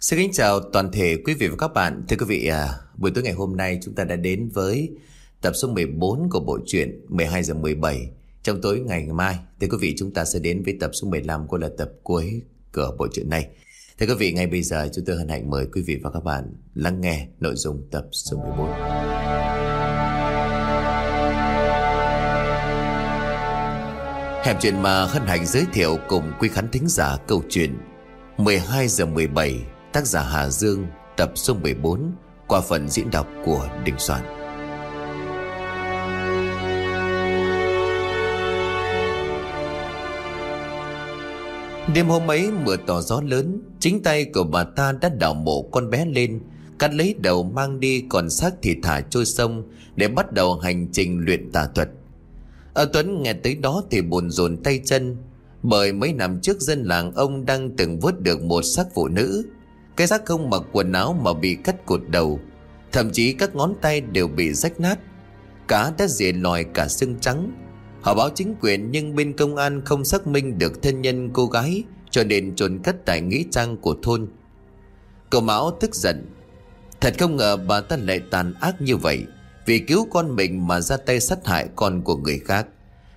Xin kính chào toàn thể quý vị và các bạn. Thưa quý vị, à, buổi tối ngày hôm nay chúng ta đã đến với tập số 14 của bộ truyện 12 giờ 17. Trong tối ngày mai, thưa quý vị chúng ta sẽ đến với tập số 15 của là tập cuối của bộ truyện này. Thưa quý vị, ngay bây giờ chúng tôi hân hạnh mời quý vị và các bạn lắng nghe nội dung tập số 14. Hẹp chuyện mà hân hạnh giới thiệu cùng quý khán thính giả câu chuyện 12 giờ 17 tác giả Hà Dương, tập số 14 qua phần diễn đọc của Đình Soạn. Đêm hôm ấy, mưa to gió lớn, Chính tay của bà ta đã đào mộ con bé lên, Cắt lấy đầu mang đi còn xác thì thả trôi sông Để bắt đầu hành trình luyện tà thuật Ở Tuấn nghe tới đó thì buồn rồn tay chân, Bởi mấy năm trước dân làng ông đang từng vớt được một xác phụ nữ cái xác không mặc quần áo mà bị cắt cụt đầu Thậm chí các ngón tay đều bị rách nát Cá đã dịa lòi cả xương trắng Họ báo chính quyền nhưng bên công an không xác minh được thân nhân cô gái, cho nên trồn cất tại nghĩa trang của thôn. Cậu Mão tức giận. Thật không ngờ bà ta lại tàn ác như vậy, vì cứu con mình mà ra tay sát hại con của người khác.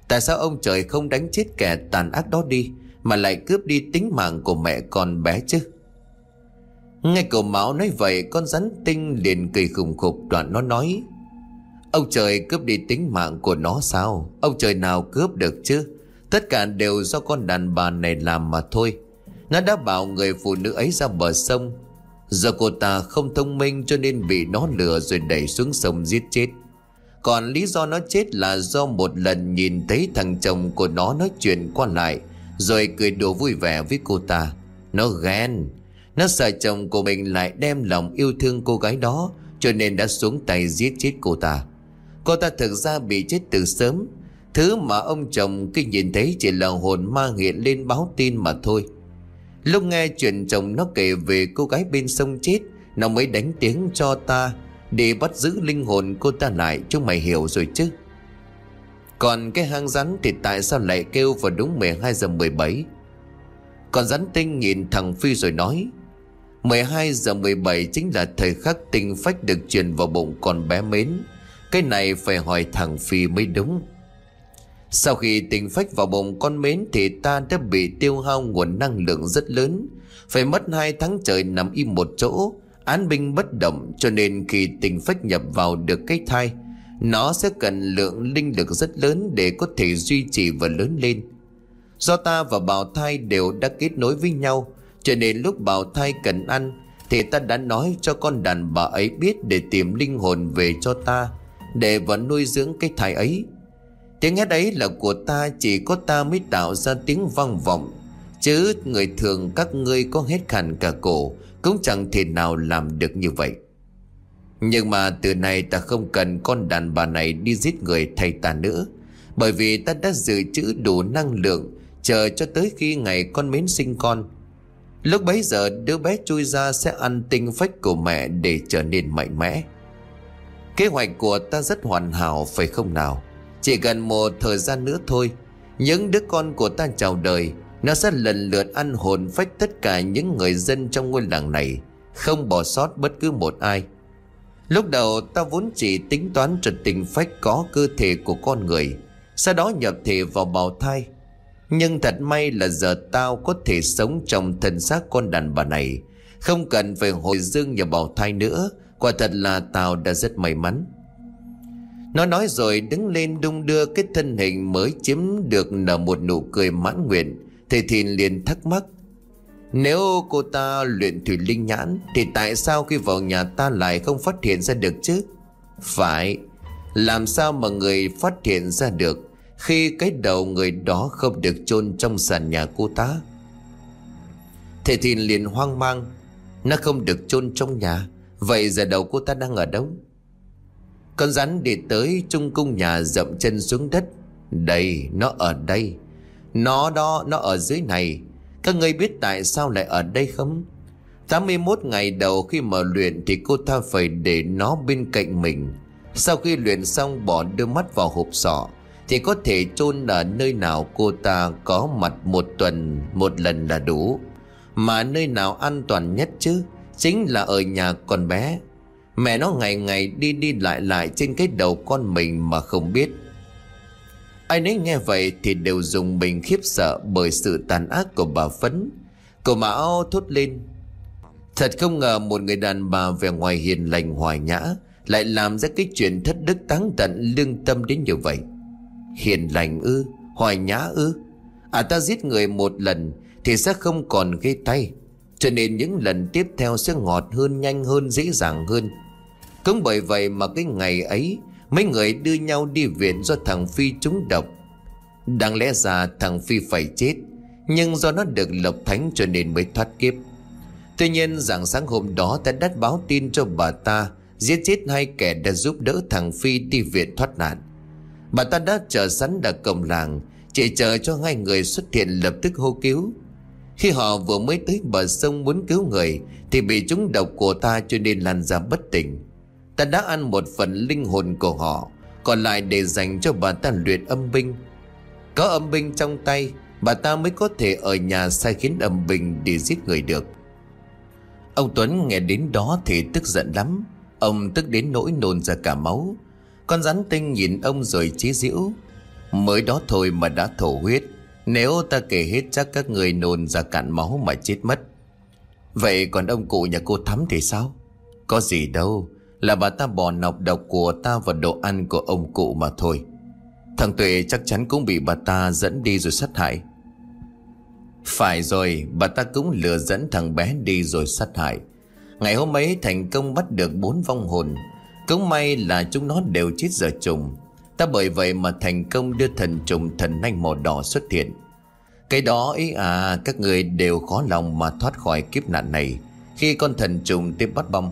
Tại sao ông trời không đánh chết kẻ tàn ác đó đi, mà lại cướp đi tính mạng của mẹ con bé chứ? Nghe cậu Mão nói vậy, con rắn tinh liền cười khùng khục đoạn nó nói, Ông trời cướp đi tính mạng của nó sao? Ông trời nào cướp được chứ? Tất cả đều do con đàn bà này làm mà thôi. Nó đã bảo người phụ nữ ấy ra bờ sông. Giờ cô ta không thông minh cho nên bị nó lừa rồi đẩy xuống sông giết chết. Còn lý do nó chết là do một lần nhìn thấy thằng chồng của nó nói chuyện qua lại, Rồi cười đùa vui vẻ với cô ta. Nó ghen nó sợ chồng của mình lại đem lòng yêu thương cô gái đó, Cho nên đã xuống tay giết chết cô ta. Cô ta thực ra bị chết từ sớm. Thứ mà ông chồng khi nhìn thấy chỉ là hồn ma hiện lên báo tin mà thôi. Lúc nghe chuyện chồng nó kể về cô gái bên sông chết, Nó mới đánh tiếng cho ta Để bắt giữ linh hồn cô ta lại Chúng mày hiểu rồi chứ. Còn cái hang rắn thì tại sao lại kêu vào đúng 12 giờ 17 Còn rắn tinh nhìn thằng Phi rồi nói 12 giờ 17 chính là thời khắc tinh phách được truyền vào bụng con bé mến. Cái này phải hỏi thằng Phi mới đúng. Sau khi tình phách vào bụng con mến Thì ta đã bị tiêu hao nguồn năng lượng rất lớn. Phải mất hai tháng trời nằm im một chỗ, Án binh bất động Cho nên khi tình phách nhập vào được cái thai, Nó sẽ cần lượng linh lực rất lớn Để có thể duy trì và lớn lên. Do ta và bào thai đều đã kết nối với nhau cho nên lúc bào thai cần ăn, Thì ta đã nói cho con đàn bà ấy biết Để tìm linh hồn về cho ta, để vẫn nuôi dưỡng cái thai ấy. Tiếng hét ấy là của ta, Chỉ có ta mới tạo ra tiếng vang vọng. Chứ người thường các ngươi có hết khàn cả cổ, Cũng chẳng thể nào làm được như vậy. Nhưng mà từ nay ta không cần con đàn bà này đi giết người thay ta nữa, Bởi vì ta đã dự trữ đủ năng lượng, Chờ cho tới khi ngày con mến sinh con. Lúc bấy giờ, đứa bé chui ra sẽ ăn tinh phách của mẹ để trở nên mạnh mẽ. Kế hoạch của ta rất hoàn hảo, phải không nào? Chỉ cần một thời gian nữa thôi, Những đứa con của ta chào đời, Nó sẽ lần lượt ăn hồn phách tất cả những người dân trong ngôi làng này, Không bỏ sót bất cứ một ai. Lúc đầu, ta vốn chỉ tính toán trật tình phách có cơ thể của con người, Sau đó nhập thể vào bào thai nhưng thật may là giờ tao có thể sống trong thân xác con đàn bà này. Không cần phải hồi dương nhà bào thai nữa. Quả thật là tao đã rất may mắn. Nó nói rồi đứng lên đung đưa cái thân hình mới chiếm được nở một nụ cười mãn nguyện. Thầy Thìn liền thắc mắc, Nếu cô ta luyện thủy linh nhãn, Thì tại sao khi vào nhà ta lại không phát hiện ra được chứ? Phải, Làm sao mà người phát hiện ra được? Khi cái đầu người đó không được chôn trong sàn nhà cô ta. Thầy Thìn liền hoang mang, Nó không được chôn trong nhà. Vậy giờ đầu cô ta đang ở đâu? Con rắn đi tới trung cung nhà dậm chân xuống đất. Đây, nó ở đây. Nó đó, nó ở dưới này. Các ngươi biết tại sao lại ở đây không? 81 ngày đầu khi mở luyện Thì cô ta phải để nó bên cạnh mình. Sau khi luyện xong, bỏ đưa mắt vào hộp sọ. Thì có thể chôn ở nơi nào cô ta có mặt một tuần, một lần là đủ. Mà nơi nào an toàn nhất chứ? Chính là ở nhà con bé. Mẹ nó ngày ngày đi đi lại lại trên cái đầu con mình mà không biết. Ai nấy nghe vậy thì đều dùng mình khiếp sợ bởi sự tàn ác của bà Phấn. Cô Mão thốt lên, Thật không ngờ một người đàn bà vẻ ngoài hiền lành hoài nhã Lại làm ra cái chuyện thất đức táng tận lương tâm đến như vậy. Hiền lành ư, hoài nhã ư. À ta giết người một lần thì sẽ không còn gây tay. Cho nên những lần tiếp theo sẽ ngọt hơn, nhanh hơn, dễ dàng hơn. Cũng bởi vậy mà cái ngày ấy Mấy người đưa nhau đi viện do thằng Phi trúng độc. Đáng lẽ ra thằng Phi phải chết Nhưng do nó được lộc thánh cho nên mới thoát kiếp. Tuy nhiên dạng sáng hôm đó ta đã báo tin cho bà ta Giết chết hai kẻ đã giúp đỡ thằng Phi đi viện thoát nạn. Bà ta đã chờ sẵn ở cổng làng, Chỉ chờ cho hai người xuất hiện lập tức hô cứu. Khi họ vừa mới tới bờ sông muốn cứu người, Thì bị chúng độc của ta cho nên lăn ra bất tỉnh. Ta đã ăn một phần linh hồn của họ, Còn lại để dành cho bà ta luyện âm binh. Có âm binh trong tay, Bà ta mới có thể ở nhà sai khiến âm binh để giết người được. Ông Tuấn nghe đến đó thì tức giận lắm. Ông tức đến nỗi nôn ra cả máu. Con rắn tinh nhìn ông rồi chế giễu Mới đó thôi mà đã thổ huyết, Nếu ta kể hết chắc các người nôn ra cạn máu mà chết mất. Vậy còn ông cụ nhà cô Thắm thì sao? Có gì đâu, Là bà ta bỏ nọc độc của ta vào đồ ăn của ông cụ mà thôi. Thằng Tuệ chắc chắn cũng bị bà ta dẫn đi rồi sát hại. Phải rồi, Bà ta cũng lừa dẫn thằng bé đi rồi sát hại. Ngày hôm ấy thành công bắt được bốn vong hồn cũng may là chúng nó đều chết giờ trùng. Ta bởi vậy mà thành công đưa thần trùng thần nanh màu đỏ xuất hiện. Cái đó ý à các người đều khó lòng mà thoát khỏi kiếp nạn này. Khi con thần trùng tiếp bắt bom,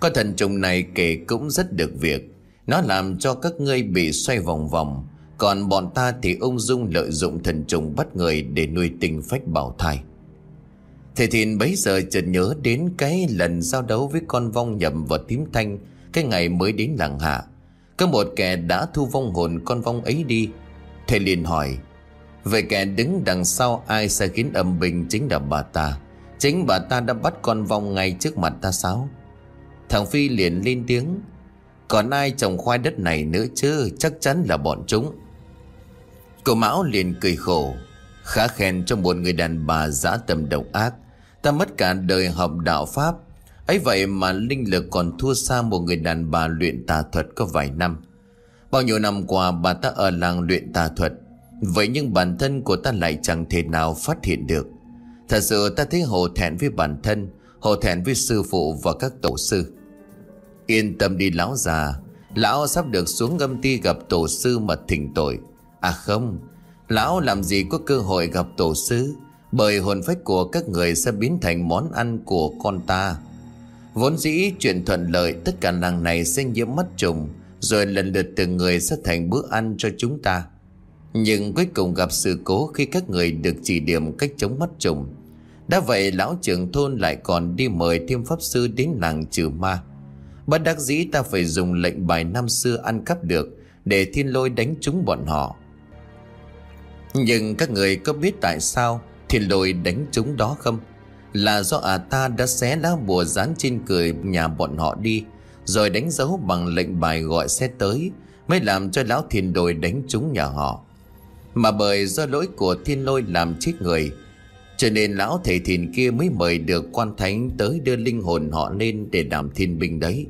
Con thần trùng này kể cũng rất được việc. Nó làm cho các ngươi bị xoay vòng vòng. Còn bọn ta thì ung dung lợi dụng thần trùng bắt người để nuôi tình phách bảo thai. Thầy Thìn bấy giờ chợt nhớ đến cái lần giao đấu với con vong nhầm và tím thanh cái ngày mới đến làng hạ, Có một kẻ đã thu vong hồn con vong ấy đi. Thầy liền hỏi, Vậy kẻ đứng đằng sau ai sẽ khiến âm bình chính là bà ta? Chính bà ta đã bắt con vong ngay trước mặt ta sao? Thằng Phi liền lên tiếng, Còn ai trồng khoai đất này nữa chứ? Chắc chắn là bọn chúng. Cô Mão liền cười khổ, Khá khen cho một người đàn bà dã tầm độc ác. Ta mất cả đời học đạo Pháp ấy vậy mà linh lực còn thua xa một người đàn bà luyện tà thuật có vài năm. Bao nhiêu năm qua bà ta ở làng luyện tà thuật. Vậy nhưng bản thân của ta lại chẳng thể nào phát hiện được. Thật sự ta thấy hổ thẹn với bản thân, Hổ thẹn với sư phụ và các tổ sư. Yên tâm đi lão già, Lão sắp được xuống âm ti gặp tổ sư mà thỉnh tội. À không, Lão làm gì có cơ hội gặp tổ sư? Bởi hồn phách của các người sẽ biến thành món ăn của con ta. Vốn dĩ chuyện thuận lợi Tất cả nàng này sẽ nhiễm mắt trùng, Rồi lần lượt từng người sẽ thành bữa ăn cho chúng ta. Nhưng cuối cùng gặp sự cố Khi các người được chỉ điểm cách chống mắt trùng. Đã vậy, lão trưởng thôn lại còn đi mời thêm pháp sư đến làng trừ ma. Bất đắc dĩ ta phải dùng lệnh bài năm xưa ăn cắp được Để thiên lôi đánh trúng bọn họ. Nhưng các người có biết tại sao thiên lôi đánh trúng đó không? Là do à ta đã xé lá bùa dán trên cười nhà bọn họ đi, Rồi đánh dấu bằng lệnh bài gọi xe tới, Mới làm cho lão thiên đồi đánh trúng nhà họ. Mà bởi do lỗi của thiên lôi làm chết người, Cho nên lão thầy thìn kia mới mời được quan thánh tới đưa linh hồn họ lên để đảm thiên binh đấy.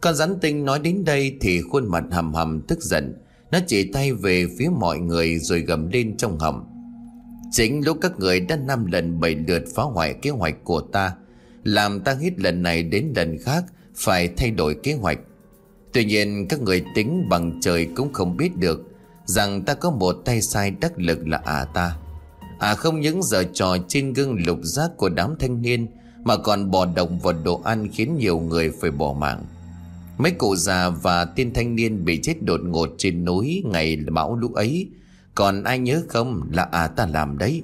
Con rắn tinh nói đến đây thì khuôn mặt hầm hầm tức giận, Nó chỉ tay về phía mọi người rồi gầm lên trong hầm. Chính lúc các người đã năm lần bảy lượt phá hoại kế hoạch của ta, Làm ta hết lần này đến lần khác Phải thay đổi kế hoạch. Tuy nhiên, các người tính bằng trời cũng không biết được Rằng ta có một tay sai đắc lực là à ta. À không những giờ trò trên gương lục giác của đám thanh niên Mà còn bỏ động vào đồ ăn khiến nhiều người phải bỏ mạng. Mấy cụ già và tiên thanh niên bị chết đột ngột trên núi ngày bão lũ ấy còn ai nhớ không là à ta làm đấy?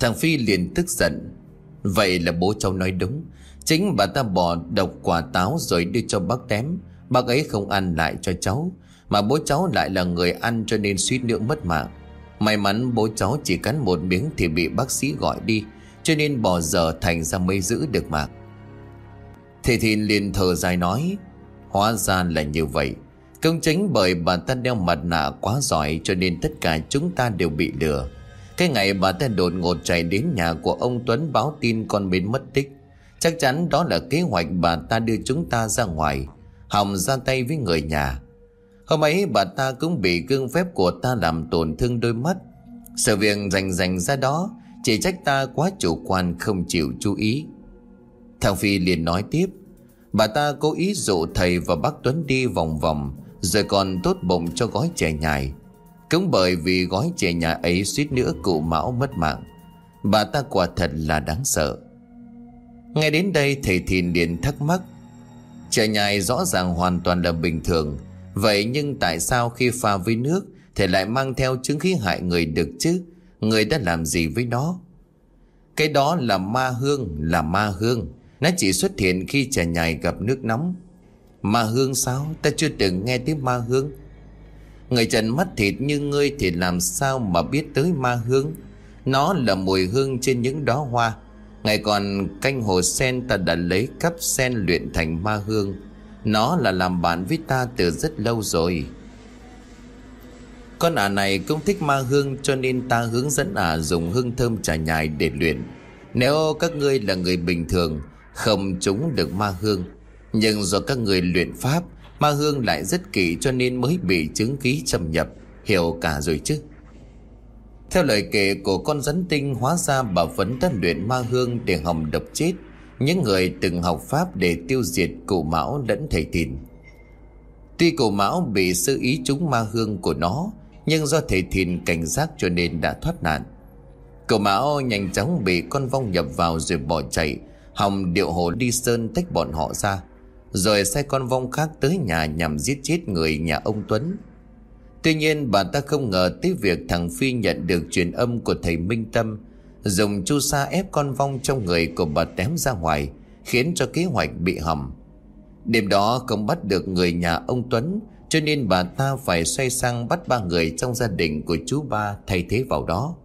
Thằng Phi liền tức giận. Vậy là bố cháu nói đúng. Chính bà ta bỏ độc quả táo rồi đưa cho bác tém. Bác ấy không ăn lại cho cháu, Mà bố cháu lại là người ăn cho nên suýt nữa mất mạng. May mắn bố cháu chỉ cắn một miếng thì bị bác sĩ gọi đi, Cho nên bỏ giờ thành ra mới giữ được mạng. Thế thì liền thở dài nói, Hóa ra là như vậy. Công chính bởi bà ta đeo mặt nạ quá giỏi Cho nên tất cả chúng ta đều bị lừa. Cái ngày bà ta đột ngột chạy đến nhà của ông Tuấn báo tin con bên mất tích, Chắc chắn đó là kế hoạch bà ta đưa chúng ta ra ngoài, Hòng ra tay với người nhà. Hôm ấy bà ta cũng bị gương phép của ta làm tổn thương đôi mắt. Sự việc rành rành ra đó, Chỉ trách ta quá chủ quan không chịu chú ý. Thằng Phi liền nói tiếp, Bà ta cố ý dụ thầy và bác Tuấn đi vòng vòng rồi còn tốt bụng cho gói chè nhài. Cũng bởi vì gói chè nhài ấy suýt nữa cụ Mão mất mạng. Bà ta quả thật là đáng sợ. Ngay đến đây, thầy Thìn liền thắc mắc. Chè nhài rõ ràng hoàn toàn là bình thường. Vậy nhưng tại sao khi pha với nước Thì lại mang theo chứng khí hại người được chứ? Người đã làm gì với nó? Cái đó là ma hương, Là ma hương. Nó chỉ xuất hiện khi chè nhài gặp nước nóng. Ma hương sao? Ta chưa từng nghe tiếng ma hương. Người trần mắt thịt như ngươi Thì làm sao mà biết tới ma hương? Nó là mùi hương trên những đóa hoa. Ngày còn canh hồ sen, ta đã lấy cắp sen luyện thành ma hương. Nó là làm bạn với ta từ rất lâu rồi. Con ả này cũng thích ma hương, Cho nên ta hướng dẫn ả dùng hương thơm trà nhài để luyện. Nếu các ngươi là người bình thường, Không trúng được ma hương. Nhưng do các người luyện pháp Ma hương lại rất kỹ cho nên mới bị chứng ký xâm nhập. Hiểu cả rồi chứ? Theo lời kể của con rắn tinh Hóa ra bà vẫn đã luyện ma hương để hòng độc chết. Những người từng học pháp để tiêu diệt cụ mão lẫn thầy thìn. Tuy cổ mão bị sơ ý trúng ma hương của nó, Nhưng do thầy thìn cảnh giác cho nên đã thoát nạn. Cổ mão nhanh chóng bị con vong nhập vào rồi bỏ chạy. Hòng điệu hồ đi sơn tách bọn họ ra. Rồi sai con vong khác tới nhà nhằm giết chết người nhà ông Tuấn. Tuy nhiên, bà ta không ngờ tới việc thằng Phi nhận được truyền âm của thầy Minh Tâm, Dùng chu sa ép con vong trong người của bà tém ra ngoài, Khiến cho kế hoạch bị hầm Đêm đó không bắt được người nhà ông Tuấn, Cho nên bà ta phải xoay sang bắt ba người trong gia đình của chú ba thay thế vào đó.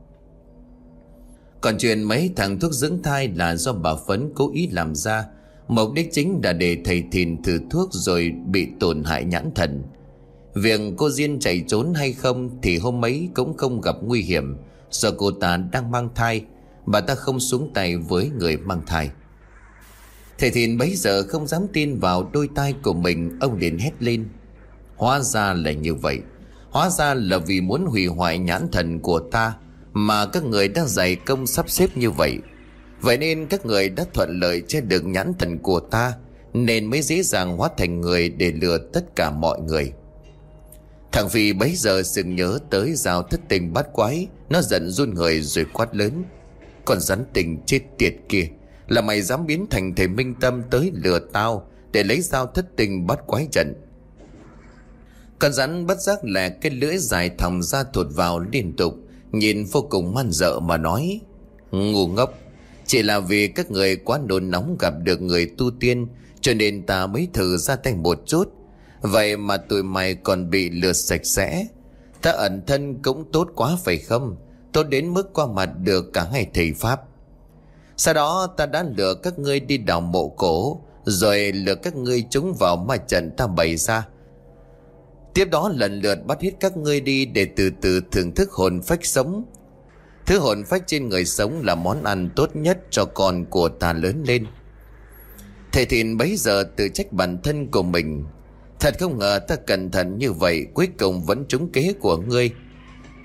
Còn chuyện mấy thằng thuốc dưỡng thai là do bà Phấn cố ý làm ra Mục đích chính là để thầy thìn thử thuốc rồi bị tổn hại nhãn thần. Việc cô Diên chạy trốn hay không thì hôm ấy cũng không gặp nguy hiểm. Do cô ta đang mang thai, Bà ta không xuống tay với người mang thai. Thầy Thìn bấy giờ không dám tin vào đôi tai của mình, Ông liền hét lên. Hóa ra là như vậy. Hóa ra là vì muốn hủy hoại nhãn thần của ta Mà các người đã dày công sắp xếp như vậy. Vậy nên các người đã thuận lợi che được nhãn thần của ta, Nên mới dễ dàng hóa thành người để lừa tất cả mọi người. Thằng Phi bấy giờ sừng nhớ tới rào thất tình bắt quái, Nó giận run người rồi quát lớn. Con rắn tình chết tiệt kia, Là mày dám biến thành thầy Minh Tâm tới lừa tao Để lấy dao thất tình bắt quái trận. Con rắn bất giác lẹ cái lưỡi dài thòng ra thụt vào liên tục, Nhìn vô cùng man dợ mà nói, Ngu ngốc chỉ là vì các người quá nôn nóng gặp được người tu tiên, Cho nên ta mới thử ra tay một chút. Vậy mà tụi mày còn bị lừa sạch sẽ. Ta ẩn thân cũng tốt quá phải không? Tốt đến mức qua mặt được cả hai thầy Pháp. Sau đó ta đã lừa các ngươi đi đào mộ cổ, Rồi lừa các ngươi trúng vào ma trận ta bày ra. Tiếp đó lần lượt bắt hết các ngươi đi Để từ từ thưởng thức hồn phách sống. Thứ hồn phách trên người sống là món ăn tốt nhất cho con của ta lớn lên. Thầy Thìn bấy giờ tự trách bản thân của mình. Thật không ngờ ta cẩn thận như vậy, Cuối cùng vẫn trúng kế của ngươi.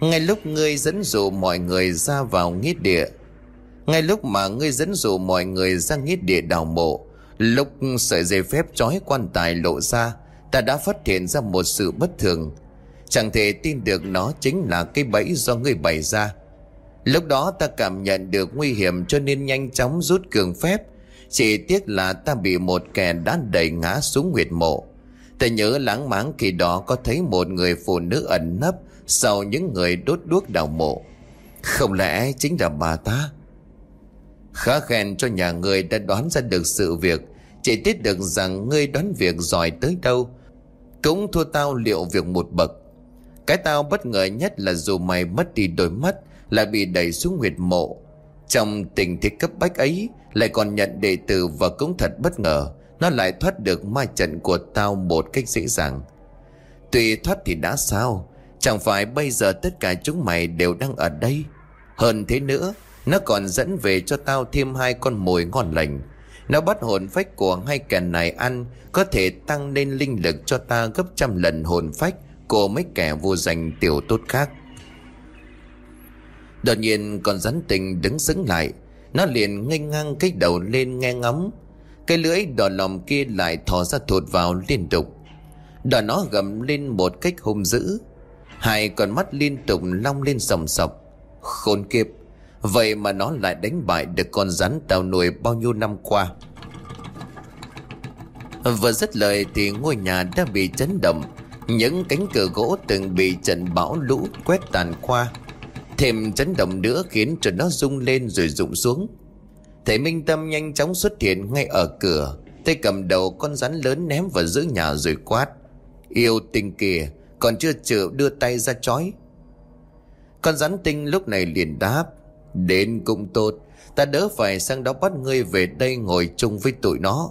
Ngay lúc ngươi dẫn dụ mọi người ra vào nghĩa địa, Ngay lúc mà ngươi dẫn dụ mọi người ra nghĩa địa đào mộ, Lúc sợi dây phép trói quan tài lộ ra, Ta đã phát hiện ra một sự bất thường. Chẳng thể tin được nó chính là cái bẫy do ngươi bày ra. Lúc đó ta cảm nhận được nguy hiểm cho nên nhanh chóng rút cường phép Chỉ tiếc là ta bị một kẻ đã đẩy ngã xuống nguyệt mộ Ta nhớ lãng máng khi đó có thấy một người phụ nữ ẩn nấp sau những người đốt đuốc đào mộ. Không lẽ chính là bà ta? Khá khen cho nhà người đã đoán ra được sự việc Chỉ tiếc được rằng ngươi đoán việc giỏi tới đâu, Cũng thua tao liệu việc một bậc Cái tao bất ngờ nhất là dù mày mất đi đôi mắt lại bị đẩy xuống huyệt mộ. Trong tình thế cấp bách ấy, Lại còn nhận đệ tử và cũng thật bất ngờ, Nó lại thoát được ma trận của tao một cách dễ dàng. Tuy thoát thì đã sao, Chẳng phải bây giờ tất cả chúng mày đều đang ở đây. Hơn thế nữa, Nó còn dẫn về cho tao thêm hai con mồi ngon lành. Nó bắt hồn phách của hai kẻ này ăn, Có thể tăng lên linh lực cho ta gấp trăm lần hồn phách Của mấy kẻ vô danh tiểu tốt khác. Đột nhiên con rắn tình đứng sững lại. Nó liền ngay ngang cái đầu lên nghe ngóng. Cái lưỡi đỏ lòm kia lại thò ra thụt vào liên tục. Đỏ nó gầm lên một cách hung dữ. Hai con mắt liên tục long lên sòng sọc. Khôn kiếp! Vậy mà nó lại đánh bại được con rắn tàu nuôi bao nhiêu năm qua? Vừa dứt lời thì ngôi nhà đã bị chấn động. Những cánh cửa gỗ từng bị trận bão lũ quét tàn qua. Thêm chấn động nữa khiến cho nó rung lên rồi rụng xuống. Thầy Minh Tâm nhanh chóng xuất hiện ngay ở cửa, Tay cầm đầu con rắn lớn ném vào giữa nhà rồi quát. Yêu tình kìa, Còn chưa chịu đưa tay ra chói Con rắn tinh lúc này liền đáp, Đến cũng tốt, Ta đỡ phải sang đó bắt ngươi về đây ngồi chung với tụi nó.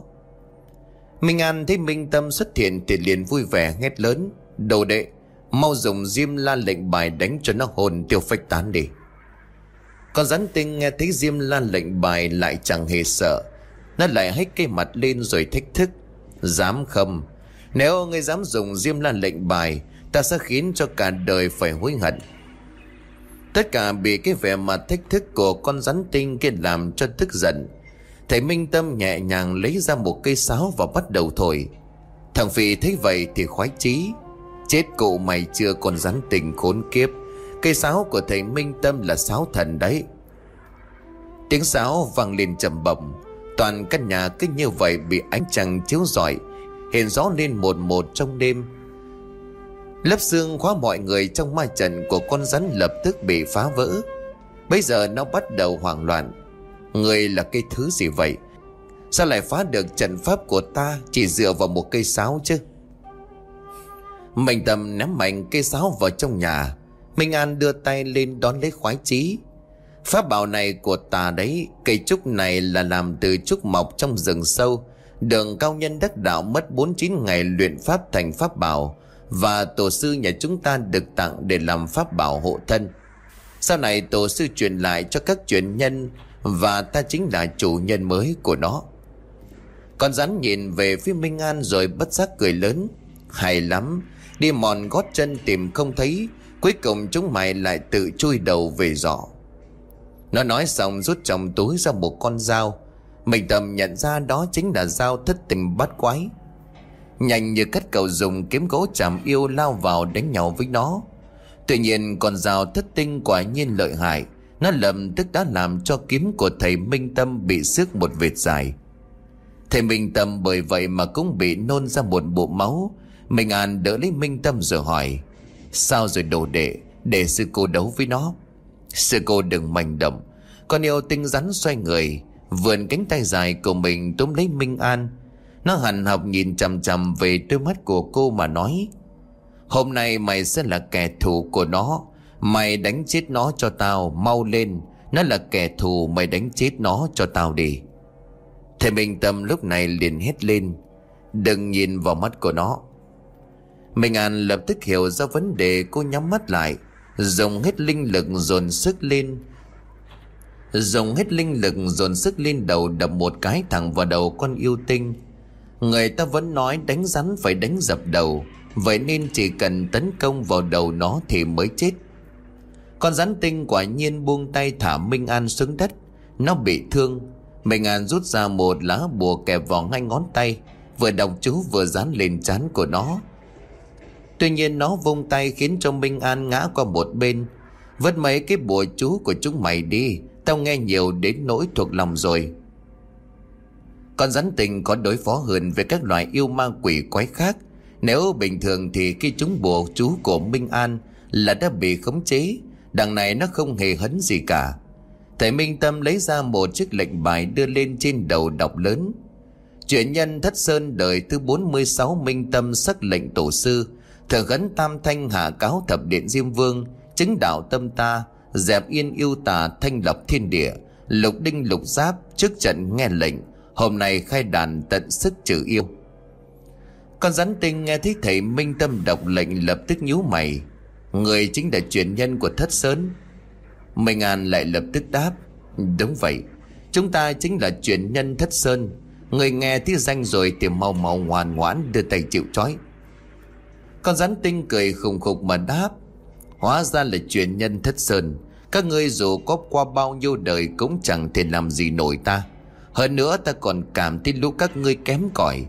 Minh An thấy Minh Tâm xuất hiện thì liền vui vẻ hét lớn, Đồ đệ Mau dùng diêm la lệnh bài đánh cho nó hồn tiêu phách tán đi. Con rắn tinh nghe thấy diêm la lệnh bài lại chẳng hề sợ. Nó lại hết cây mặt lên rồi thách thức. Dám không? Nếu ngươi dám dùng diêm la lệnh bài, Ta sẽ khiến cho cả đời phải hối hận. Tất cả bị cái vẻ mặt thách thức của con rắn tinh kia làm cho tức giận. Thầy Minh Tâm nhẹ nhàng lấy ra một cây sáo và bắt đầu thổi. Thằng Phi thấy vậy thì khoái chí. Chết cụ mày chưa còn rắn tình khốn kiếp. Cây sáo của thầy Minh Tâm là sáo thần đấy. Tiếng sáo vang lên trầm bầm Toàn căn nhà cứ như vậy bị ánh trăng chiếu rọi, Hiện rõ lên một một trong đêm. Lớp xương khóa mọi người trong ma trận của con rắn lập tức bị phá vỡ. Bây giờ nó bắt đầu hoảng loạn. Người là cái thứ gì vậy? Sao lại phá được trận pháp của ta Chỉ dựa vào một cây sáo chứ? Minh Tâm ném mạnh cây sáo vào trong nhà. Minh An đưa tay lên đón lấy khoái chí. Pháp bảo này của ta đấy, Cây trúc này là làm từ trúc mọc trong rừng sâu. Đường cao nhân đắc đạo mất 49 ngày luyện pháp thành pháp bảo. Và tổ sư nhà chúng ta được tặng để làm pháp bảo hộ thân. Sau này tổ sư truyền lại cho các truyền nhân, Và ta chính là chủ nhân mới của nó. Con rắn nhìn về phía Minh An rồi bất giác cười lớn. Hay lắm Đi mòn gót chân tìm không thấy, Cuối cùng chúng mày lại tự chui đầu về giỏ. Nó nói xong rút trong túi ra một con dao. Mình tầm nhận ra đó chính là dao thất tình bắt quái. Nhanh như cắt cầu dùng kiếm gỗ chạm yêu lao vào đánh nhau với nó. Tuy nhiên, con dao thất tinh quả nhiên lợi hại. Nó lầm tức đã làm cho kiếm của thầy Minh Tâm bị xước một vệt dài. Thầy Minh Tâm bởi vậy mà cũng bị nôn ra một bộ máu. Minh An đỡ lấy Minh Tâm rồi hỏi, Sao rồi đồ đệ, Để sư cô đấu với nó? Sư cô đừng manh động, Con yêu tinh rắn xoay người Vườn cánh tay dài của mình túm lấy Minh An. Nó hằn học nhìn chằm chằm Về đôi mắt của cô mà nói, Hôm nay mày sẽ là kẻ thù của nó. Mày đánh chết nó cho tao, Mau lên. Nó là kẻ thù, mày đánh chết nó cho tao đi. Thầy Minh Tâm lúc này liền hét lên, Đừng nhìn vào mắt của nó. Minh An lập tức hiểu ra vấn đề, cô nhắm mắt lại, Dùng hết linh lực dồn sức lên. Dùng hết linh lực dồn sức lên đầu đập một cái thẳng vào đầu con yêu tinh. Người ta vẫn nói đánh rắn phải đánh dập đầu, Vậy nên chỉ cần tấn công vào đầu nó thì mới chết. Con rắn tinh quả nhiên buông tay thả Minh An xuống đất, Nó bị thương. Minh An rút ra một lá bùa kẹp vào ngay ngón tay, Vừa đọc chú vừa dán lên trán của nó. Tuy nhiên nó vung tay khiến cho Minh An ngã qua một bên. Vất mấy cái bùa chú của chúng mày đi, Tao nghe nhiều đến nỗi thuộc lòng rồi. Con rắn tình có đối phó hơn với các loài yêu ma quỷ quái khác. Nếu bình thường thì khi chúng bùa chú của Minh An Là đã bị khống chế, Đằng này nó không hề hấn gì cả. Thầy Minh Tâm lấy ra một chiếc lệnh bài đưa lên trên đầu đọc lớn. Chuyện nhân thất sơn đời thứ 46 Minh Tâm sắc lệnh tổ sư. Thờ gắn tam thanh hạ cáo thập điện Diêm Vương, Chứng đạo tâm ta, Dẹp yên yêu tà thanh lập thiên địa, Lục đinh lục giáp Trước trận nghe lệnh, Hôm nay khai đàn tận sức trừ yêu. Con rắn tinh nghe thấy thầy Minh Tâm đọc lệnh lập tức nhíu mày. Người chính là truyền nhân của thất sơn. Minh An lại lập tức đáp, Đúng vậy, Chúng ta chính là truyền nhân thất sơn. Người nghe tiếng danh rồi thì mau mau ngoan ngoãn đưa tay chịu trói. Con rắn tinh cười khùng khục mà đáp, Hóa ra là truyền nhân thất sơn. Các ngươi dù có qua bao nhiêu đời Cũng chẳng thể làm gì nổi ta. Hơn nữa ta còn cảm thấy lúc các ngươi kém cỏi.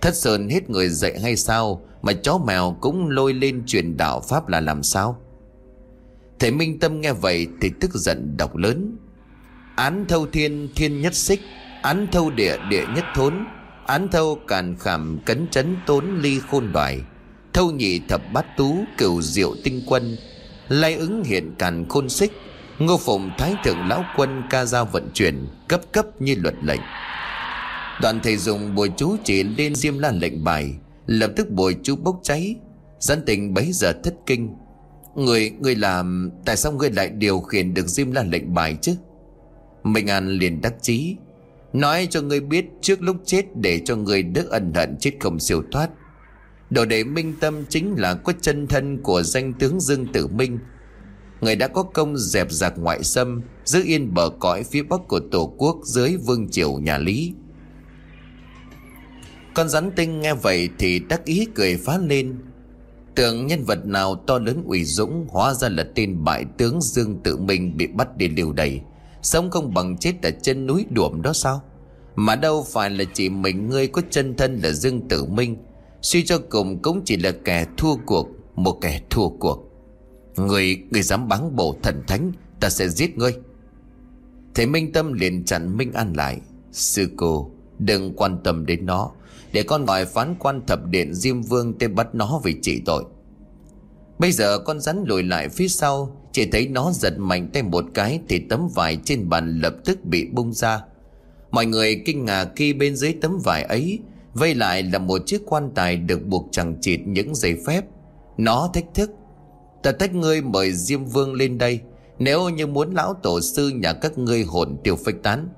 Thất sơn hết người dạy hay sao Mà chó mèo cũng lôi lên truyền đạo Pháp là làm sao? Thầy Minh Tâm nghe vậy thì tức giận đọc lớn, Án thâu thiên thiên nhất xích, Án thâu địa địa nhất thốn, Án thâu càn khảm cấn chấn tốn ly khôn đoài. Thâu nhị thập bát tú cửu diệu tinh quân Lai ứng hiện càn khôn xích Ngô phụng thái thượng lão quân ca giao vận chuyển Cấp cấp như luật lệnh. Đoàn thầy dùng bồi chú chỉ lên diêm la lệnh bài Lập tức bồi chú bốc cháy Dân tình bấy giờ thất kinh. Người, người làm Tại sao người lại điều khiển được diêm la lệnh bài chứ? Minh An liền đắc chí Nói cho ngươi biết trước lúc chết Để cho ngươi đỡ ân hận chết không siêu thoát. Đồ đệ minh tâm chính là có chân thân Của danh tướng Dương Tử Minh. Người đã có công dẹp giặc ngoại xâm, Giữ yên bờ cõi phía bắc của tổ quốc Dưới vương triều nhà Lý. Con rắn tinh nghe vậy Thì đắc ý cười phá lên. Tưởng nhân vật nào to lớn ủy dũng, Hóa ra là tên bại tướng Dương Tử Minh Bị bắt đi liều đầy Sống không bằng chết ở chân núi đuộm đó sao? Mà đâu phải là chỉ mình ngươi có chân thân là Dương Tử Minh. Suy cho cùng cũng chỉ là kẻ thua cuộc Một kẻ thua cuộc. Người, người dám báng bộ thần thánh Ta sẽ giết ngươi. Thầy Minh Tâm liền chặn Minh An lại. Sư cô Đừng quan tâm đến nó. Để con gọi phán quan thập điện Diêm Vương tên bắt nó vì trị tội. Bây giờ con rắn lùi lại phía sau Chỉ thấy nó giật mạnh tay một cái Thì tấm vải trên bàn lập tức bị bung ra. Mọi người kinh ngạc khi bên dưới tấm vải ấy Vây lại là một chiếc quan tài được buộc chẳng chịt những giấy phép. Nó thách thức. Ta thách ngươi mời Diêm Vương lên đây. Nếu như muốn lão tổ sư nhà các ngươi hồn tiêu phách tán.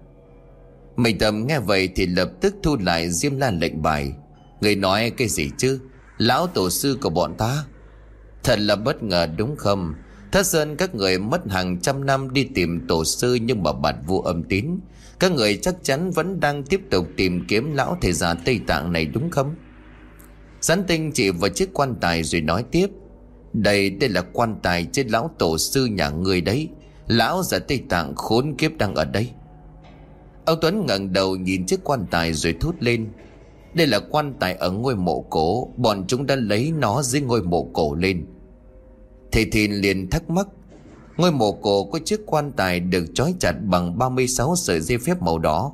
Mình tầm nghe vậy thì lập tức thu lại Diêm la lệnh bài. Người nói cái gì chứ? Lão tổ sư của bọn ta. Thật là bất ngờ đúng không? Thất Sơn các người mất hàng trăm năm đi tìm tổ sư nhưng mà bản vô âm tín. Các người chắc chắn vẫn đang tiếp tục tìm kiếm lão thầy già Tây Tạng này đúng không? Gián tinh chỉ vào chiếc quan tài rồi nói tiếp. Đây đây là quan tài trên lão tổ sư nhà người đấy. Lão già Tây Tạng khốn kiếp đang ở đây. Ông Tuấn ngẩng đầu nhìn chiếc quan tài rồi thốt lên. Đây là quan tài ở ngôi mộ cổ. Bọn chúng đã lấy nó dưới ngôi mộ cổ lên. Thầy Thìn liền thắc mắc. Ngôi mộ cổ có chiếc quan tài được trói chặt bằng 36 sợi dây phép màu đỏ.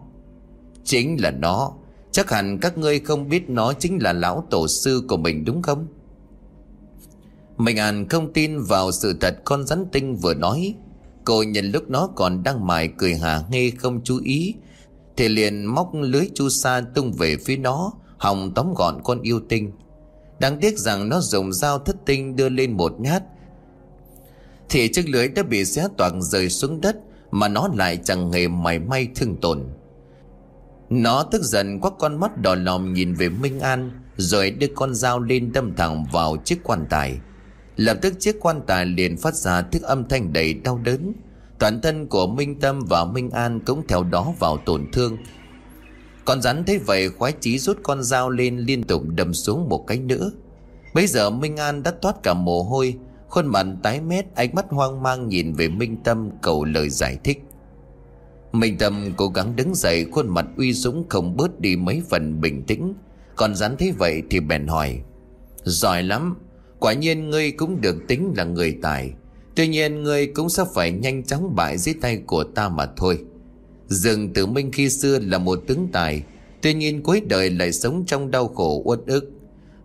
Chính là nó. Chắc hẳn các ngươi không biết nó chính là lão tổ sư của mình đúng không? Mình An không tin vào sự thật con rắn tinh vừa nói. Cô nhìn lúc nó còn đang mải cười hà nghe không chú ý. Thì liền móc lưới chu sa tung về phía nó, Hòng tóm gọn con yêu tinh. Đáng tiếc rằng nó dùng dao thất tinh đưa lên một nhát thì chiếc lưới đã bị xé toạc rơi xuống đất Mà nó lại chẳng hề mảy may thương tổn. Nó tức giận quắc con mắt đỏ lòng nhìn về Minh An, Rồi đưa con dao lên đâm thẳng vào chiếc quan tài. Lập tức chiếc quan tài liền phát ra thức âm thanh đầy đau đớn. Toàn thân của Minh Tâm và Minh An cũng theo đó vào tổn thương. Con rắn thấy vậy, khoái chí rút con dao lên liên tục đâm xuống một cái nữa. Bây giờ Minh An đã toát cả mồ hôi Khuôn mặt tái mét, ánh mắt hoang mang nhìn về Minh Tâm cầu lời giải thích. Minh Tâm cố gắng đứng dậy, khuôn mặt uy dũng không bớt đi mấy phần bình tĩnh. Còn rắn thấy vậy thì bèn hỏi, Giỏi lắm, Quả nhiên ngươi cũng được tính là người tài. Tuy nhiên ngươi cũng sẽ phải nhanh chóng bại dưới tay của ta mà thôi. Dương Tử Minh khi xưa là một tướng tài, Tuy nhiên cuối đời lại sống trong đau khổ uất ức.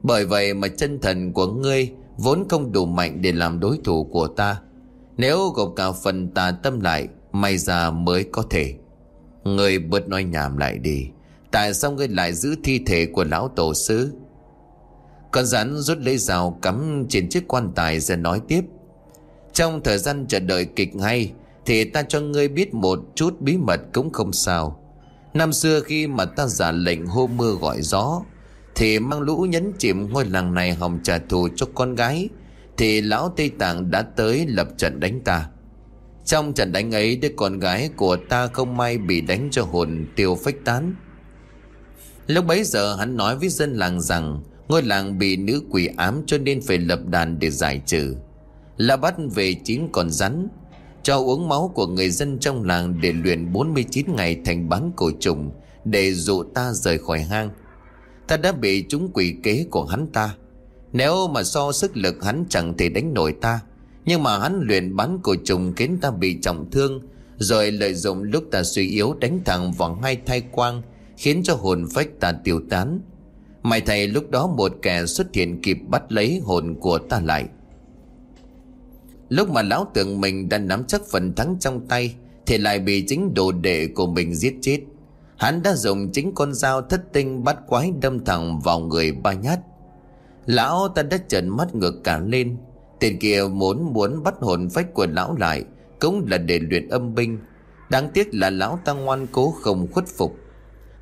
Bởi vậy mà chân thần của ngươi Vốn không đủ mạnh để làm đối thủ của ta. Nếu gộp cả phần tà tâm lại, May ra mới có thể. Người bớt nói nhảm lại đi. Tại sao ngươi lại giữ thi thể của lão tổ sư? Con rắn rút lấy rào cắm trên chiếc quan tài rồi nói tiếp. Trong thời gian chờ đợi kịch hay, Thì ta cho ngươi biết một chút bí mật cũng không sao. Năm xưa khi mà ta giả lệnh hô mưa gọi gió thì mang lũ nhấn chìm ngôi làng này hòng trả thù cho con gái, Thì lão Tây Tạng đã tới lập trận đánh ta. Trong trận đánh ấy, đứa con gái của ta không may bị đánh cho hồn tiêu phách tán. Lúc bấy giờ, hắn nói với dân làng rằng, Ngôi làng bị nữ quỷ ám cho nên phải lập đàn để giải trừ. Là bắt về chín con rắn, Cho uống máu của người dân trong làng để luyện 49 ngày thành bán cổ trùng, Để dụ ta rời khỏi hang. Ta đã bị chúng quỷ kế của hắn ta. Nếu mà so sức lực hắn chẳng thể đánh nổi ta, Nhưng mà hắn luyện bán cổ trùng khiến ta bị trọng thương, Rồi lợi dụng lúc ta suy yếu đánh thẳng vào hai thai quang, Khiến cho hồn phách ta tiêu tán. May thầy lúc đó một kẻ xuất hiện kịp bắt lấy hồn của ta lại. Lúc mà lão tưởng mình đã nắm chắc phần thắng trong tay, Thì lại bị chính đồ đệ của mình giết chết. Hắn đã dùng chính con dao thất tinh bắt quái đâm thẳng vào người ba nhát. Lão ta đã trợn mắt ngược cả lên. Tên kia muốn muốn bắt hồn phách của lão lại, Cũng là để luyện âm binh. Đáng tiếc là lão ta ngoan cố không khuất phục.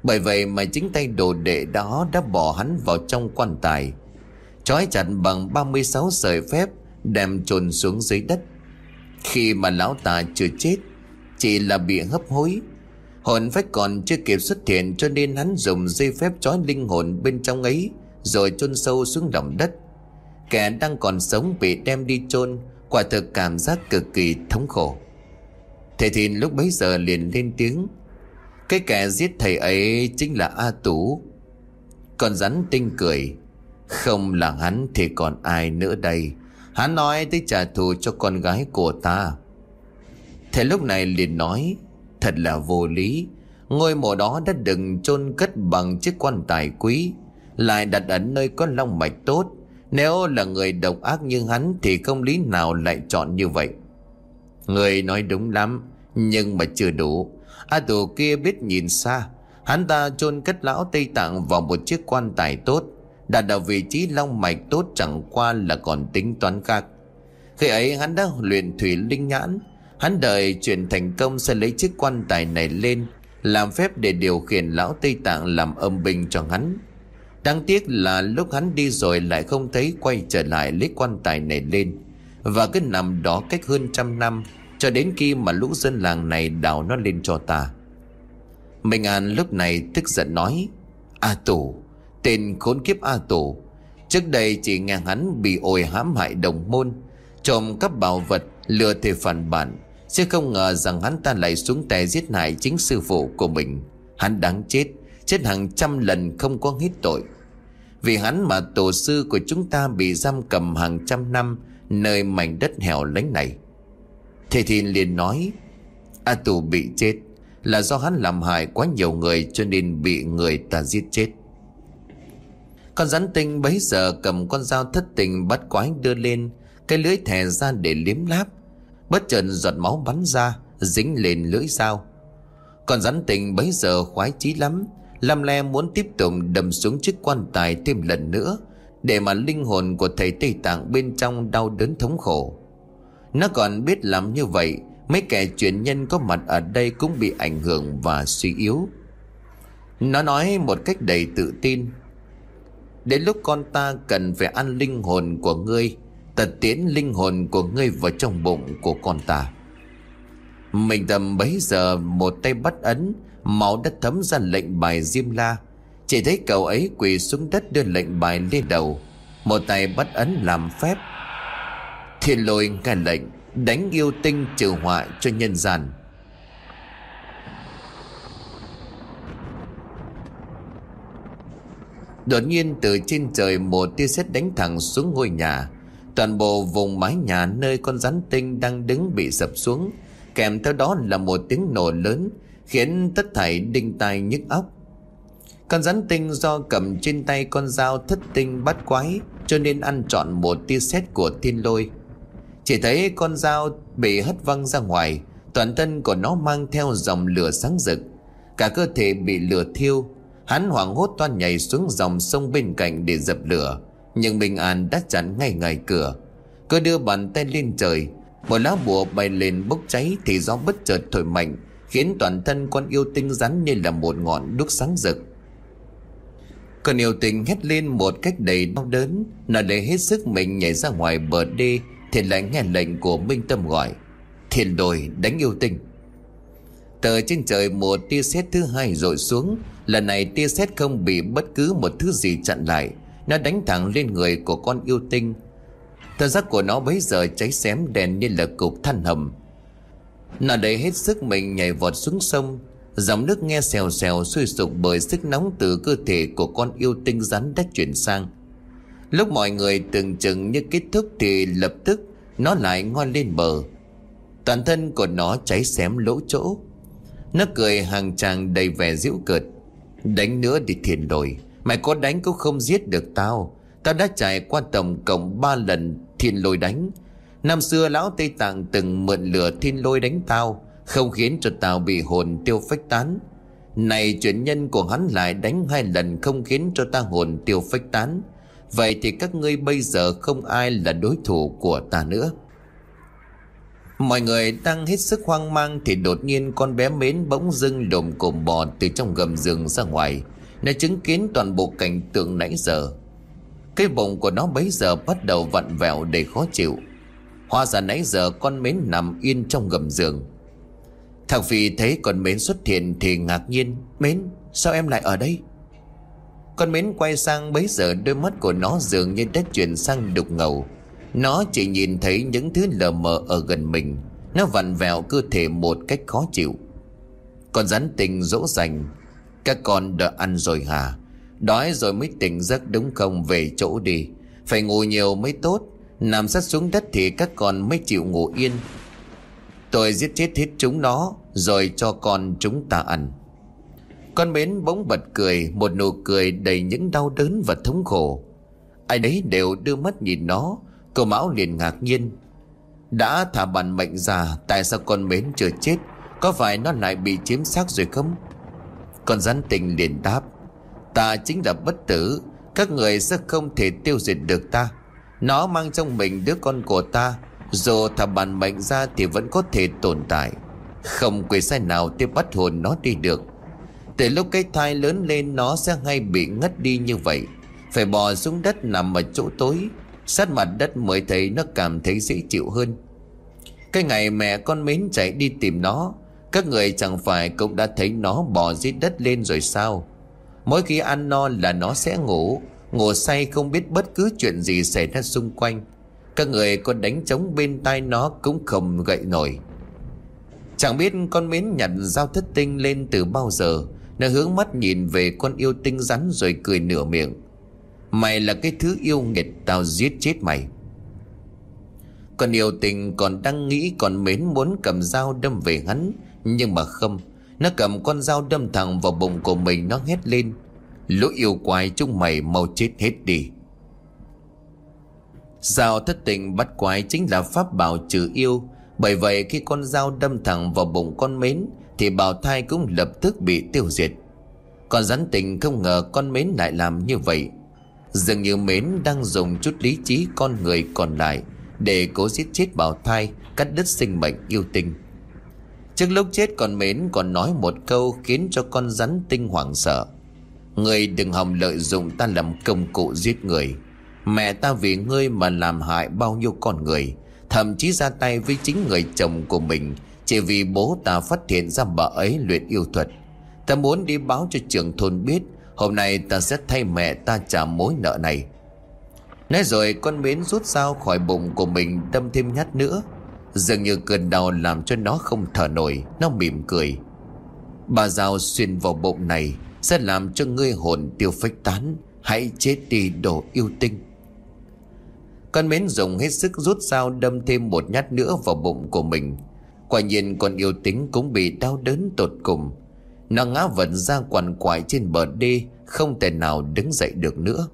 Bởi vậy mà chính tay đồ đệ đó đã bỏ hắn vào trong quan tài. Trói chặt bằng 36 sợi phép, Đem chôn xuống dưới đất. Khi mà lão ta chưa chết, Chỉ là bị hấp hối Hồn phách còn chưa kịp xuất hiện Cho nên hắn dùng dây phép trói linh hồn bên trong ấy, Rồi chôn sâu xuống lòng đất. Kẻ đang còn sống bị đem đi chôn, Quả thực cảm giác cực kỳ thống khổ. Thầy Thìn lúc bấy giờ liền lên tiếng, cái kẻ giết thầy ấy chính là A Tú. Còn rắn tinh cười, Không là hắn thì còn ai nữa đây. Hắn nói tới trả thù cho con gái của ta. Thầy lúc này liền nói Thật là vô lý. Ngôi mộ đó đã đừng chôn cất bằng chiếc quan tài quý, Lại đặt ẩn nơi có long mạch tốt. Nếu là người độc ác như hắn Thì không lý nào lại chọn như vậy. Người nói đúng lắm, Nhưng mà chưa đủ. A tù kia biết nhìn xa, Hắn ta chôn cất lão Tây Tạng vào một chiếc quan tài tốt, Đặt ở vị trí long mạch tốt chẳng qua là còn tính toán khác. Khi ấy hắn đã luyện thủy linh nhãn Hắn đợi chuyện thành công sẽ lấy chiếc quan tài này lên, Làm phép để điều khiển lão Tây Tạng làm âm binh cho hắn. Đáng tiếc là lúc hắn đi rồi lại không thấy quay trở lại lấy quan tài này lên. Và cứ nằm đó cách hơn trăm năm, cho đến khi mà lũ dân làng này đào nó lên cho ta. Minh An lúc này tức giận nói, A Tổ, Tên khốn kiếp A Tổ, Trước đây chỉ nghe hắn bị ổi hãm hại đồng môn, Trộm cắp bảo vật, Lừa thề phản bản Chứ không ngờ rằng hắn ta lại xuống tay giết hại chính sư phụ của mình. Hắn đáng chết Chết hàng trăm lần không có hít tội. Vì hắn mà tổ sư của chúng ta bị giam cầm hàng trăm năm, Nơi mảnh đất hẻo lánh này. Thầy Thìn liền nói, A Tù bị chết Là do hắn làm hại quá nhiều người Cho nên bị người ta giết chết. Con rắn tinh bấy giờ cầm con dao thất tình bắt quái đưa lên, Cái lưới thè ra để liếm láp. Bất chợt giọt máu bắn ra, Dính lên lưỡi dao. Còn rắn tình bấy giờ khoái chí lắm Lam le muốn tiếp tục đâm xuống chiếc quan tài thêm lần nữa, Để mà linh hồn của thầy Tây Tạng bên trong đau đớn thống khổ. Nó còn biết làm như vậy, Mấy kẻ truyền nhân có mặt ở đây cũng bị ảnh hưởng và suy yếu. Nó nói một cách đầy tự tin, Đến lúc con ta cần phải ăn linh hồn của ngươi Tật tiến linh hồn của ngươi vào trong bụng của con ta. Mình tầm bấy giờ một tay bắt ấn, Máu đã thấm ra lệnh bài Diêm La. Chỉ thấy cậu ấy quỳ xuống đất đưa lệnh bài lên đầu, Một tay bắt ấn làm phép. Thiên lôi nghe lệnh, Đánh yêu tinh trừ họa cho nhân gian. Đột nhiên từ trên trời một tia sét đánh thẳng xuống ngôi nhà. Toàn bộ vùng mái nhà nơi con rắn tinh đang đứng bị sập xuống. Kèm theo đó là một tiếng nổ lớn, Khiến tất thảy đinh tai nhức óc. Con rắn tinh do cầm trên tay con dao thất tinh bắt quái, Cho nên ăn trọn một tia sét của thiên lôi. Chỉ thấy con dao bị hất văng ra ngoài, Toàn thân của nó mang theo dòng lửa sáng rực. Cả cơ thể bị lửa thiêu, Hắn hoảng hốt toan nhảy xuống dòng sông bên cạnh để dập lửa. Nhưng Bình An đã chặn ngay ngoài cửa. Cô đưa bàn tay lên trời, Một lá bùa bay lên bốc cháy Thì gió bất chợt thổi mạnh, Khiến toàn thân con yêu tinh rắn như là một ngọn đuốc sáng rực. Con yêu tinh hét lên một cách đầy đau đớn, Nó để hết sức mình nhảy ra ngoài bờ đê, Thì lại nghe lệnh của Minh Tâm gọi Thiền đồi đánh yêu tinh. Tờ trên trời một tia sét thứ hai rội xuống, Lần này tia sét không bị bất cứ một thứ gì chặn lại. Nó đánh thẳng lên người của con yêu tinh. Thân giác của nó bấy giờ cháy xém đèn như là cục than hầm. Nó đầy hết sức mình nhảy vọt xuống sông. Dòng nước nghe xèo xèo sôi sục bởi sức nóng từ cơ thể của con yêu tinh rắn đã chuyển sang. Lúc mọi người tưởng chừng như kết thúc thì lập tức nó lại ngon lên bờ. Toàn thân của nó cháy xém lỗ chỗ. Nó cười hàng tràng đầy vẻ giễu cợt. Đánh nữa thì thiền đổi Mày có đánh cũng không giết được tao. Tao đã trải qua tổng cộng 3 lần thiên lôi đánh. Năm xưa lão Tây Tạng từng mượn lửa thiên lôi đánh tao, Không khiến cho tao bị hồn tiêu phách tán. Này chuyện nhân của hắn lại đánh hai lần Không khiến cho ta hồn tiêu phách tán. Vậy thì các ngươi bây giờ không ai là đối thủ của ta nữa. Mọi người đang hết sức hoang mang Thì đột nhiên con bé mến bỗng dưng lồm cồm bò từ trong gầm giường ra ngoài. Nó chứng kiến toàn bộ cảnh tượng nãy giờ. Cái bụng của nó bấy giờ bắt đầu vặn vẹo đầy khó chịu. Hóa ra nãy giờ con mến nằm yên trong gầm giường. Thằng Phi thấy con mến xuất hiện thì ngạc nhiên. Mến, sao em lại ở đây? Con mến quay sang bấy giờ đôi mắt của nó dường như đã chuyển sang đục ngầu. Nó chỉ nhìn thấy những thứ lờ mờ ở gần mình. Nó vặn vẹo cơ thể một cách khó chịu. Con rắn tình dỗ dành. Các con đã ăn rồi hả? Đói rồi mới tỉnh giấc đúng không? Về chỗ đi. Phải ngủ nhiều mới tốt. Nằm sát xuống đất thì các con mới chịu ngủ yên. Tôi giết chết hết chúng nó, Rồi cho con chúng ta ăn. Con mến bỗng bật cười, Một nụ cười đầy những đau đớn và thống khổ. Ai đấy đều đưa mắt nhìn nó. Cô Mão liền ngạc nhiên. Đã thả bản mệnh ra, Tại sao con mến chưa chết? Có phải nó lại bị chiếm xác rồi không? Còn rắn tình liền đáp, Ta chính là bất tử, Các người sẽ không thể tiêu diệt được ta. Nó mang trong mình đứa con của ta, Dù thả bản mệnh ra Thì vẫn có thể tồn tại. Không quỷ sai nào tiếp bắt hồn nó đi được. Từ lúc cái thai lớn lên, Nó sẽ hay bị ngất đi như vậy. Phải bò xuống đất nằm ở chỗ tối, Sát mặt đất mới thấy nó cảm thấy dễ chịu hơn. Cái ngày mẹ con mến chạy đi tìm nó các người chẳng phải cũng đã thấy nó bò dưới đất lên rồi sao? Mỗi khi ăn no là nó sẽ ngủ. Ngủ say không biết bất cứ chuyện gì xảy ra xung quanh. Các người có đánh trống bên tai nó cũng không gậy nổi. Chẳng biết con mến nhặt dao thất tinh lên từ bao giờ, Nó hướng mắt nhìn về con yêu tinh rắn rồi cười nửa miệng. Mày là cái thứ yêu nghiệt, Tao giết chết mày. Còn yêu tình còn đang nghĩ Còn mến muốn cầm dao đâm về hắn. Nhưng mà không, Nó cầm con dao đâm thẳng vào bụng của mình, Nó hét lên. Lũ yêu quái, chúng mày mau chết hết đi. Dao thất tình bắt quái chính là pháp bảo trừ yêu. Bởi vậy khi con dao đâm thẳng vào bụng con mến, Thì bào thai cũng lập tức bị tiêu diệt. Còn rắn tình không ngờ con mến lại làm như vậy. Dường như mến đang dùng chút lý trí con người còn lại Để cố giết chết bào thai, Cắt đứt sinh mệnh yêu tinh. Trước lúc chết con mến, còn nói một câu Khiến cho con rắn tinh hoảng sợ. Người đừng hòng lợi dụng ta làm công cụ giết người. Mẹ ta vì ngươi mà làm hại bao nhiêu con người, Thậm chí ra tay với chính người chồng của mình, Chỉ vì bố ta phát hiện ra bà ấy luyện yêu thuật. Ta muốn đi báo cho trưởng thôn biết, Hôm nay ta sẽ thay mẹ ta trả mối nợ này. Nói rồi con mến rút dao khỏi bụng của mình, đâm thêm nhát nữa. Dường như cơn đau làm cho nó không thở nổi, Nó mỉm cười. Bà dao xuyên vào bụng này Sẽ làm cho ngươi hồn tiêu phách tán, Hãy chết đi đồ yêu tinh. Con mến dùng hết sức rút dao đâm thêm một nhát nữa vào bụng của mình. Quả nhiên con yêu tính cũng bị đau đớn tột cùng. Nó ngã vật ra quằn quại trên bờ đê, Không thể nào đứng dậy được nữa.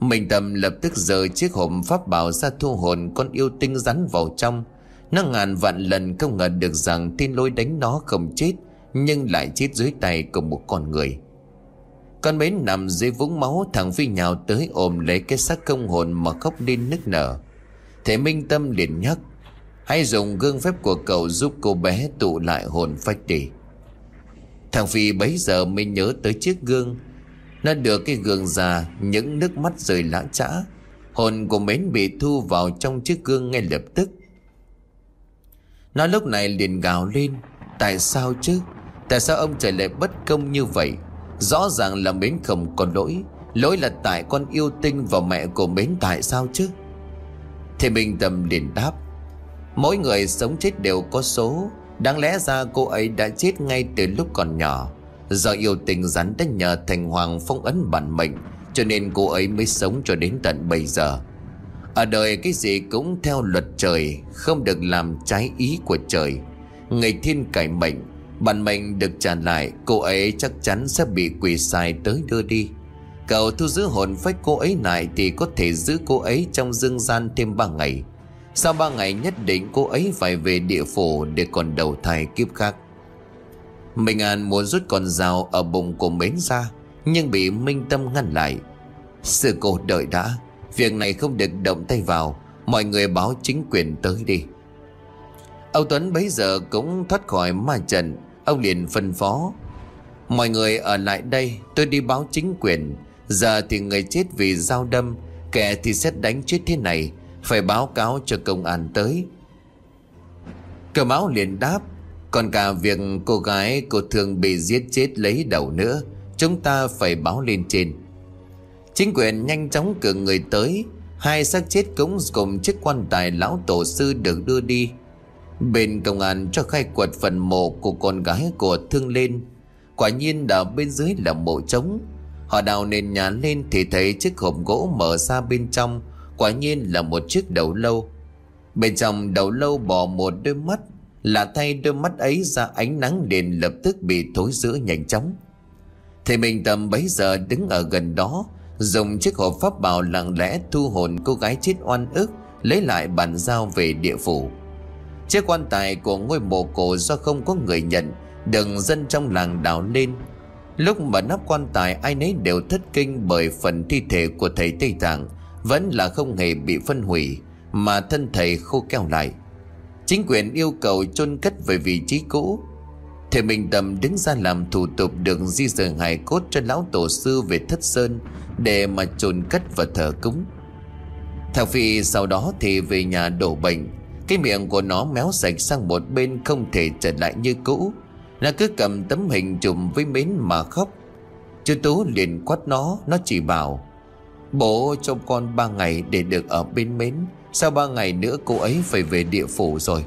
Mình tầm lập tức rời chiếc hộp pháp bảo ra thu hồn con yêu tinh rắn vào trong nó ngàn vạn lần không ngờ được rằng thiên lôi đánh nó không chết, Nhưng lại chết dưới tay của một con người. Con mến nằm dưới vũng máu, Thằng Phi nhào tới ôm lấy cái xác công hồn Mà khóc lên nức nở. Thế Minh Tâm liền nhắc, Hãy dùng gương phép của cậu giúp cô bé tụ lại hồn phách đi. Thằng Phi bấy giờ mới nhớ tới chiếc gương. Nó được cái gương già Những nước mắt rơi lãng trã Hồn của mến bị thu vào trong chiếc gương ngay lập tức. Nó lúc này liền gào lên, Tại sao chứ? Tại sao ông trời lại bất công như vậy? Rõ ràng là mến không có lỗi Lỗi là tại con yêu tinh và mẹ của mến tại sao chứ? Thì mình tầm liền đáp, Mỗi người sống chết đều có số, Đáng lẽ ra cô ấy đã chết ngay từ lúc còn nhỏ. Do yêu tình rắn đã nhờ thành hoàng phong ấn bản mệnh, Cho nên cô ấy mới sống cho đến tận bây giờ. Ở đời cái gì cũng theo luật trời, Không được làm trái ý của trời. Người thiên cải mệnh, Bản mệnh được trả lại, Cô ấy chắc chắn sẽ bị quỷ sai tới đưa đi. Cậu thu giữ hồn phách cô ấy lại Thì có thể giữ cô ấy trong dương gian thêm ba ngày. Sau ba ngày nhất định, cô ấy phải về địa phủ Để còn đầu thai kiếp khác. Minh An muốn rút con dao Ở bụng của mến ra, Nhưng bị Minh Tâm ngăn lại. Sư cô đợi đã Việc này không được động tay vào. Mọi người báo chính quyền tới đi. Âu Tuấn bấy giờ cũng thoát khỏi ma trận. Ông liền phân phó. Mọi người ở lại đây, Tôi đi báo chính quyền. Giờ thì người chết vì dao đâm. Kẻ thì xét đánh chết thế này. Phải báo cáo cho công an tới. Cờ máu liền đáp. Còn cả việc cô gái, cô thường bị giết chết lấy đầu nữa. Chúng ta phải báo lên trên. Chính quyền nhanh chóng cử người tới. Hai xác chết cũng cùng chiếc quan tài lão tổ sư được đưa đi. Bên công an cho khai quật phần mộ của con gái của thương lên. Quả nhiên đào bên dưới là mộ trống. Họ đào nền nhà lên thì thấy chiếc hộp gỗ mở ra bên trong. Quả nhiên là một chiếc đầu lâu. Bên trong đầu lâu bỏ một đôi mắt. Là thay đôi mắt ấy ra ánh nắng liền lập tức bị thối rữa nhanh chóng. Thì mình tầm bấy giờ đứng ở gần đó. Dùng chiếc hộp pháp bảo lặng lẽ thu hồn cô gái chết oan ức, Lấy lại bàn giao về địa phủ. Chiếc quan tài của ngôi mộ cổ do không có người nhận, Được dân trong làng đào lên. Lúc mà nắp quan tài, ai nấy đều thất kinh Bởi phần thi thể của thầy Tây Tạng, vẫn là không hề bị phân hủy, Mà thân thầy khô keo lại. Chính quyền yêu cầu chôn cất về vị trí cũ. Thầy Minh Tâm đứng ra làm thủ tục được di rời hài cốt cho lão tổ sư về thất sơn Để mà chôn cất và thờ cúng. Thằng Phi sau đó thì về nhà đổ bệnh. Cái miệng của nó méo sạch sang một bên không thể trở lại như cũ. Nó cứ cầm tấm hình chụp với mến mà khóc. Chú Tú liền quát nó Nó chỉ bảo, Bố cho con ba ngày để được ở bên mến. Sau ba ngày nữa cô ấy phải về địa phủ rồi.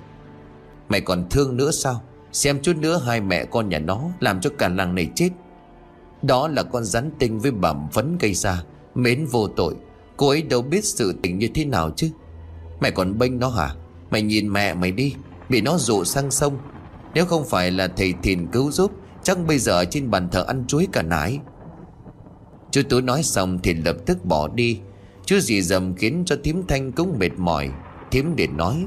Mày còn thương nữa sao? Xem chút nữa hai mẹ con nhà nó Làm cho cả làng này chết. Đó là con rắn tinh với bẩm phấn gây ra, Mến vô tội. Cô ấy đâu biết sự tình như thế nào chứ? Mày còn bênh nó hả? Mày nhìn mẹ mày đi, Bị nó dụ sang sông. Nếu không phải là thầy thìn cứu giúp, Chắc bây giờ trên bàn thờ ăn chuối cả nải. Chú Tú nói xong thì lập tức bỏ đi. Chú dì dầm khiến cho thím thanh cũng mệt mỏi. Thím để nói,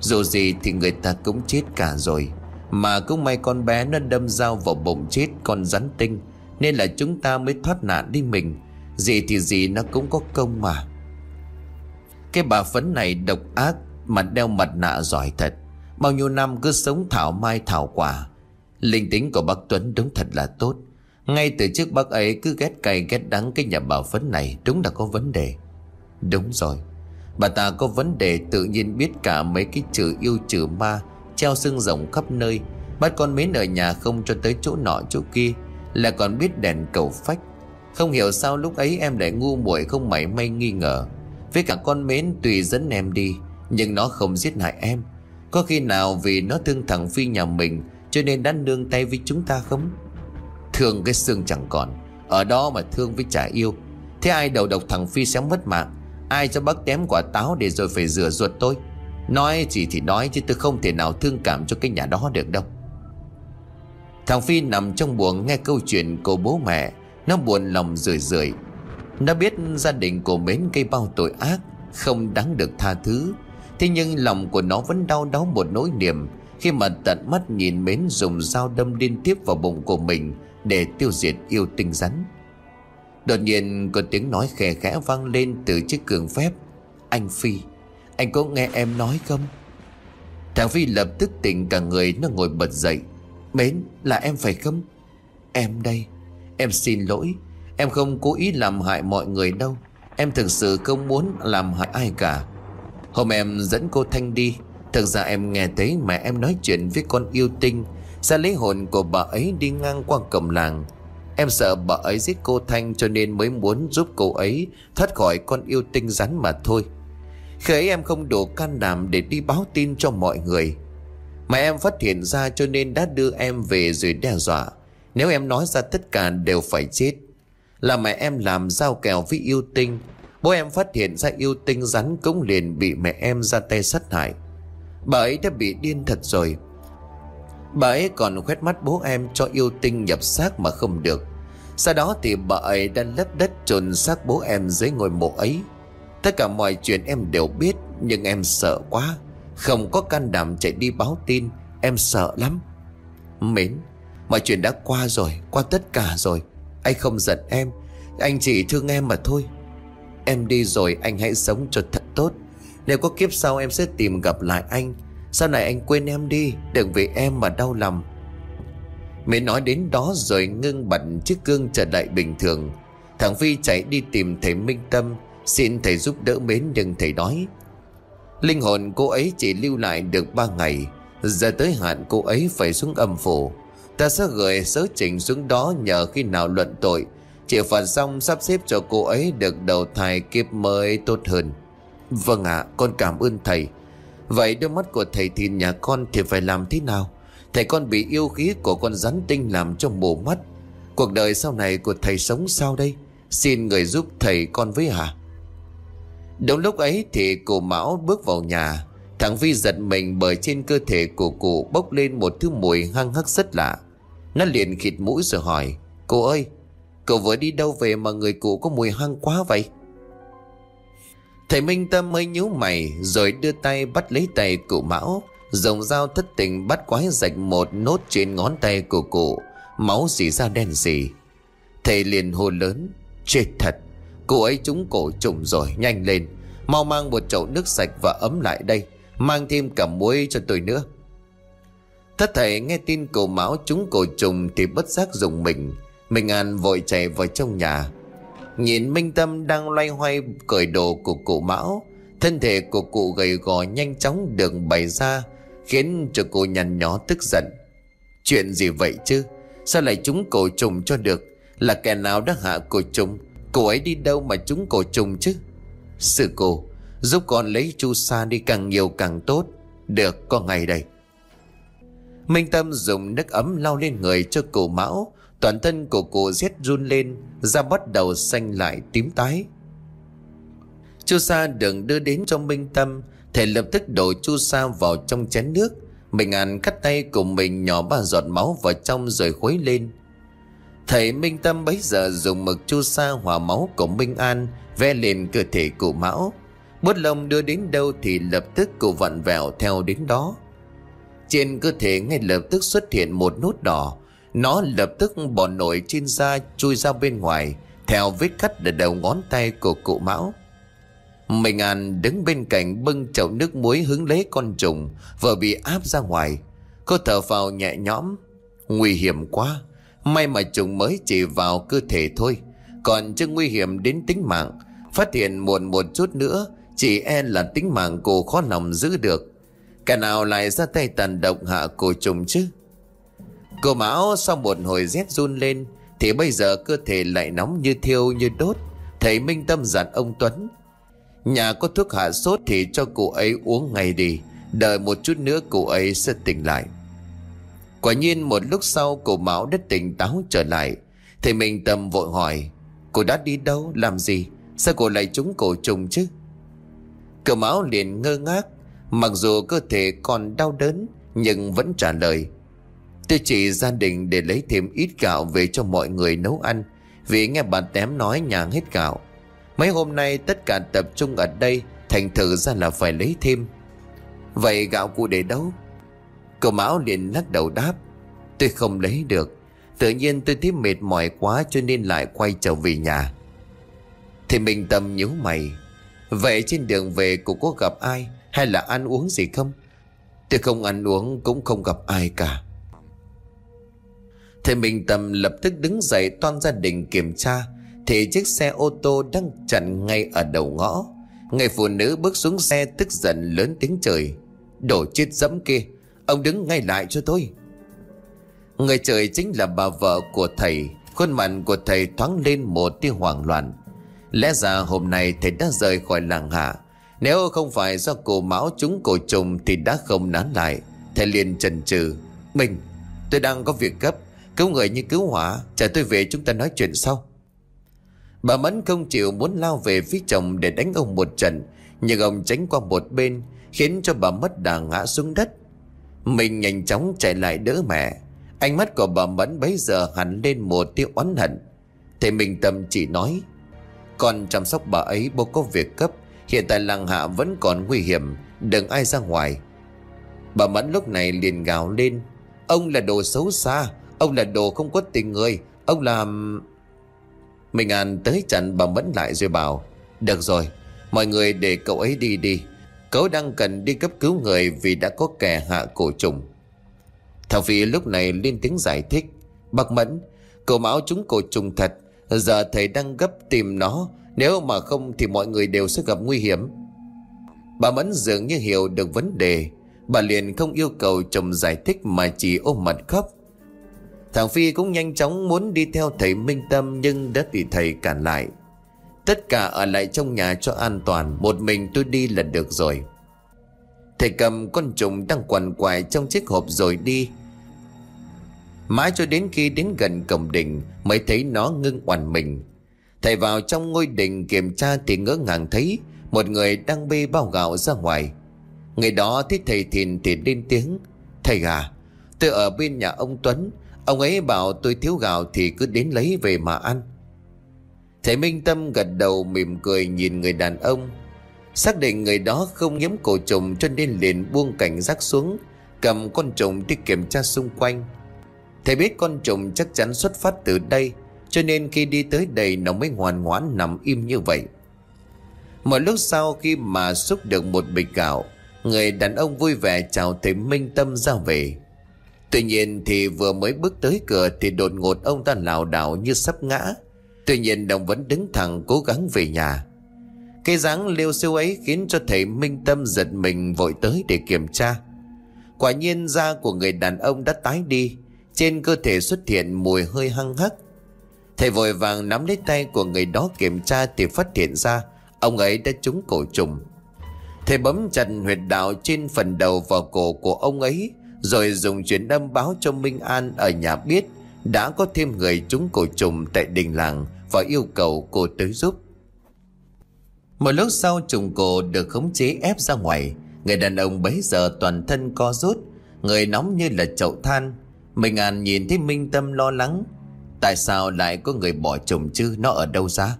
Dù gì thì người ta cũng chết cả rồi. Mà cũng may con bé nó đâm dao vào bụng chết, con rắn tinh, Nên là chúng ta mới thoát nạn đi mình. Gì thì gì nó cũng có công mà. Cái bà phấn này độc ác, Mà đeo mặt nạ giỏi thật. Bao nhiêu năm cứ sống thảo mai thảo quả. Linh tính của bác Tuấn đúng thật là tốt. Ngay từ trước bác ấy cứ ghét cay, ghét đắng cái nhà bà Phấn này, Đúng là có vấn đề. Đúng rồi. Bà ta có vấn đề tự nhiên biết cả mấy cái chữ yêu chữ ma Treo xương rồng khắp nơi, Bắt con mến ở nhà không cho tới chỗ nọ chỗ kia, Là còn biết đèn cầu phách. Không hiểu sao lúc ấy em lại ngu muội không mảy may nghi ngờ. Với cả con mến tùy dẫn em đi, Nhưng nó không giết hại em. Có khi nào vì nó thương thằng Phi nhà mình, Cho nên đã nương tay với chúng ta không? Thương cái xương chẳng còn, Ở đó mà thương với trả yêu. Thế ai đầu độc thằng Phi sẽ mất mạng? Ai cho bác tém quả táo để rồi phải rửa ruột tôi? Nói gì thì nói chứ tôi không thể nào thương cảm cho cái nhà đó được đâu. Thằng Phi nằm trong buồng nghe câu chuyện của bố mẹ. Nó buồn lòng rười rượi. Nó biết gia đình của mến cây bao tội ác, Không đáng được tha thứ. Thế nhưng lòng của nó vẫn đau đớn một nỗi niềm Khi mà tận mắt nhìn mến dùng dao đâm liên tiếp vào bụng của mình để tiêu diệt yêu tinh rắn. Đột nhiên có tiếng nói khẽ khẽ vang lên từ chiếc cường phép. Anh Phi. Anh có nghe em nói không? Thằng Phi lập tức tỉnh cả người, Nó ngồi bật dậy. Mến, là em phải không? Em đây, Em xin lỗi. Em không cố ý làm hại mọi người đâu. Em thực sự không muốn làm hại ai cả. Hôm em dẫn cô Thanh đi. Thực ra em nghe thấy mẹ em nói chuyện với con yêu tinh. Sẽ lấy hồn của bà ấy đi ngang qua cổng làng. Em sợ bà ấy giết cô Thanh cho nên mới muốn giúp cô ấy thoát khỏi con yêu tinh rắn mà thôi. Khi ấy em không đủ can đảm để đi báo tin cho mọi người. Mà em phát hiện ra cho nên đã đưa em về rồi đe dọa. Nếu em nói ra tất cả đều phải chết. Là mẹ em làm giao kèo với yêu tinh. Bố em phát hiện ra yêu tinh rắn cũng liền bị mẹ em ra tay sát hại. Bà ấy đã bị điên thật rồi. Bà ấy còn khoét mắt bố em cho yêu tinh nhập xác mà không được. Sau đó thì bà ấy đã lấp đất trồn xác bố em dưới ngôi mộ ấy. Tất cả mọi chuyện em đều biết, Nhưng em sợ quá. Không có can đảm chạy đi báo tin, Em sợ lắm. Mến, Mọi chuyện đã qua rồi, Qua tất cả rồi. Anh không giận em, Anh chỉ thương em mà thôi. Em đi rồi, anh hãy sống cho thật tốt. Nếu có kiếp sau, em sẽ tìm gặp lại anh. Sau này anh quên em đi, Đừng vì em mà đau lòng. Mến nói đến đó rồi ngưng bật chiếc gương trở lại bình thường. Thằng Phi chạy đi tìm thầy Minh Tâm. Xin thầy giúp đỡ mến nhưng thầy nói, Linh hồn cô ấy chỉ lưu lại được 3 ngày. Giờ tới hạn cô ấy phải xuống âm phủ. Ta sẽ gửi sớ trình xuống đó nhờ khi nào luận tội. Chịu phạt xong sắp xếp cho cô ấy được đầu thai kiếp mới tốt hơn. Vâng ạ, con cảm ơn thầy. Vậy đôi mắt của thầy thì nhà con thì phải làm thế nào? Thầy con bị yêu khí của con rắn tinh làm cho mù mắt. Cuộc đời sau này của thầy sống sao đây? Xin người giúp thầy con với hả? Đúng lúc ấy thì cụ Mão bước vào nhà. Thằng Vi giật mình bởi trên cơ thể của cụ bốc lên một thứ mùi hăng hắc rất lạ. Nó liền khịt mũi rồi hỏi, Cô ơi, Cậu vừa đi đâu về mà người cụ có mùi hăng quá vậy? Thầy Minh Tâm mới nhíu mày Rồi đưa tay bắt lấy tay cụ Mão, Dùng dao thất tình bắt quái rạch một nốt trên ngón tay của cụ. Máu xỉ ra đen xỉ Thầy liền hô lớn, Chết thật! Cô ấy trúng cổ trùng rồi, nhanh lên. Mau mang một chậu nước sạch và ấm lại đây, Mang thêm cả muối cho tôi nữa. Thất thầy nghe tin cổ Mão trúng cổ trùng Thì bất giác dùng mình. Minh An vội chạy vào trong nhà. Nhìn Minh Tâm đang loay hoay cởi đồ của cụ Mão, Thân thể của cụ gầy gò nhanh chóng được bày ra, Khiến cho cô nhăn nhó tức giận. Chuyện gì vậy chứ? Sao lại chúng cổ trùng cho được? Là kẻ nào đã hạ cổ trùng? Cô ấy đi đâu mà chúng cổ trùng chứ? Sư cô, Giúp con lấy chu sa đi càng nhiều càng tốt. Được, có ngày đây. Minh Tâm dùng nước ấm lau lên người cho cổ Mão. Toàn thân của cô rét run lên, Da bắt đầu xanh lại tím tái. Chu sa được đưa đến cho Minh Tâm. Thầy lập tức đổ chu sa vào trong chén nước. Mình ăn cắt tay của mình nhỏ ba giọt máu vào trong rồi khuấy lên. Thầy Minh Tâm bấy giờ dùng mực chu sa hòa máu của Minh An, Ve lên cơ thể cụ Mão. Bút lông đưa đến đâu thì lập tức cụ vặn vẹo theo đến đó. Trên cơ thể ngay lập tức xuất hiện một nốt đỏ. Nó lập tức bỏ nổi trên da, chui ra bên ngoài, Theo vết cắt ở đầu ngón tay của cụ Mão. Minh An đứng bên cạnh bưng chậu nước muối hứng lấy con trùng, Vừa bị áp ra ngoài. Cô thở vào nhẹ nhõm, Nguy hiểm quá. May mà trùng mới chỉ vào cơ thể thôi. Còn chưa nguy hiểm đến tính mạng. Phát hiện muộn một chút nữa, Chỉ e là tính mạng cô khó lòng giữ được. Cả nào lại ra tay tàn độc hạ cô trùng chứ? Cô Mão sau một hồi rét run lên, Thì bây giờ cơ thể lại nóng như thiêu như đốt. Thầy Minh Tâm dặn ông Tuấn, Nhà có thuốc hạ sốt thì cho cụ ấy uống ngay đi. Đợi một chút nữa cụ ấy sẽ tỉnh lại. Quả nhiên một lúc sau cô Mão đất tỉnh táo trở lại. Thầy mình tầm vội hỏi, Cô đã đi đâu? Làm gì? Sao cô lại trúng cổ trùng chứ? Cậu Mão liền ngơ ngác, Mặc dù cơ thể còn đau đớn, Nhưng vẫn trả lời, Tôi chỉ gia đình để lấy thêm ít gạo về cho mọi người nấu ăn, Vì nghe bà tém nói nhà hết gạo. Mấy hôm nay tất cả tập trung ở đây, Thành thử ra là phải lấy thêm. Vậy gạo cụ để đâu? Cậu Mão liền lắc đầu đáp, Tôi không lấy được. Tự nhiên tôi thấy mệt mỏi quá cho nên lại quay trở về nhà. Thì mình tâm nhíu mày, Vậy trên đường về cô có gặp ai Hay là ăn uống gì không? Tôi không ăn uống cũng không gặp ai cả. Thầy Minh Tâm lập tức đứng dậy toàn gia đình kiểm tra, Thì chiếc xe ô tô đang chặn ngay ở đầu ngõ. Người phụ nữ bước xuống xe tức giận lớn tiếng trời Đổ chết dẫm kia Ông đứng ngay lại cho tôi. Người trời chính là bà vợ của thầy. Khuôn mặt của thầy thoáng lên một tia hoảng loạn. Lẽ ra hôm nay thầy đã rời khỏi làng hạ. Nếu không phải do cổ máu chúng cổ trùng Thì đã không nán lại. Thầy liền chần chừ. Mình, tôi đang có việc gấp. Cứu người như cứu hỏa. Chờ tôi về chúng ta nói chuyện sau. Bà Mẫn không chịu muốn lao về phía chồng Để đánh ông một trận. Nhưng ông tránh qua một bên, Khiến cho bà mất đà ngã xuống đất. Mình nhanh chóng chạy lại đỡ mẹ. Ánh mắt của bà Mẫn bấy giờ hẳn lên một tia oán hận. Thầy mình Tâm chỉ nói, Con chăm sóc bà ấy bố có việc cấp, Hiện tại làng hạ vẫn còn nguy hiểm, Đừng ai ra ngoài. Bà Mẫn lúc này liền gào lên, Ông là đồ xấu xa, Ông là đồ không có tình người, Ông làm mình An tới chặn bà Mẫn lại rồi bảo, Được rồi, Mọi người để cậu ấy đi đi. Cậu đang cần đi cấp cứu người Vì đã có kẻ hạ cổ trùng. Thảo Phi lúc này lên tiếng giải thích. Bác Mẫn, Cậu máu chúng cổ trùng thật, Giờ thầy đang gấp tìm nó. Nếu mà không thì mọi người đều sẽ gặp nguy hiểm. Bà Mẫn dường như hiểu được vấn đề. Bà liền không yêu cầu chồng giải thích Mà chỉ ôm mặt khóc. Thằng Phi cũng nhanh chóng muốn đi theo thầy Minh Tâm Nhưng đã bị thầy cản lại. Tất cả ở lại trong nhà cho an toàn, Một mình tôi đi là được rồi. Thầy cầm con trùng đang quằn quại trong chiếc hộp rồi đi. Mãi cho đến khi đến gần cổng đình Mới thấy nó ngưng oằn mình. Thầy vào trong ngôi đình kiểm tra Thì ngỡ ngàng thấy Một người đang bê bao gạo ra ngoài. Người đó thấy thầy thìn thì lên tiếng, Thầy à Tôi ở bên nhà ông Tuấn, Ông ấy bảo tôi thiếu gạo thì cứ đến lấy về mà ăn. Thầy Minh Tâm gật đầu mỉm cười nhìn người đàn ông, Xác định người đó không nhiễm cổ trùng cho nên liền buông cảnh giác xuống, Cầm con trùng đi kiểm tra xung quanh. Thầy biết con trùng chắc chắn xuất phát từ đây, Cho nên khi đi tới đây nó mới ngoan ngoãn nằm im như vậy. Một lúc sau khi mà xúc được một bịch gạo, Người đàn ông vui vẻ chào thầy Minh Tâm ra về. Tuy nhiên thì vừa mới bước tới cửa Thì đột ngột ông ta lảo đảo như sắp ngã. Tuy nhiên đồng vẫn đứng thẳng cố gắng về nhà. Cái dáng liêu siêu ấy khiến cho thầy Minh Tâm giật mình vội tới để kiểm tra. Quả nhiên da của người đàn ông đã tái đi, Trên cơ thể xuất hiện mùi hơi hăng hắc. Thầy vội vàng nắm lấy tay của người đó kiểm tra thì phát hiện ra Ông ấy đã trúng cổ trùng. Thầy bấm chặt huyệt đạo trên phần đầu và cổ của ông ấy, Rồi dùng chuyến âm báo cho Minh An ở nhà biết. Đã có thêm người trúng cổ trùng tại đình làng Và yêu cầu cô tới giúp. Một lúc sau, trùng cổ được khống chế ép ra ngoài. Người đàn ông bấy giờ toàn thân co rút, Người nóng như là chậu than. Minh ngàn nhìn thấy Minh Tâm lo lắng, Tại sao lại có người bỏ trùng chứ? Nó ở đâu ra?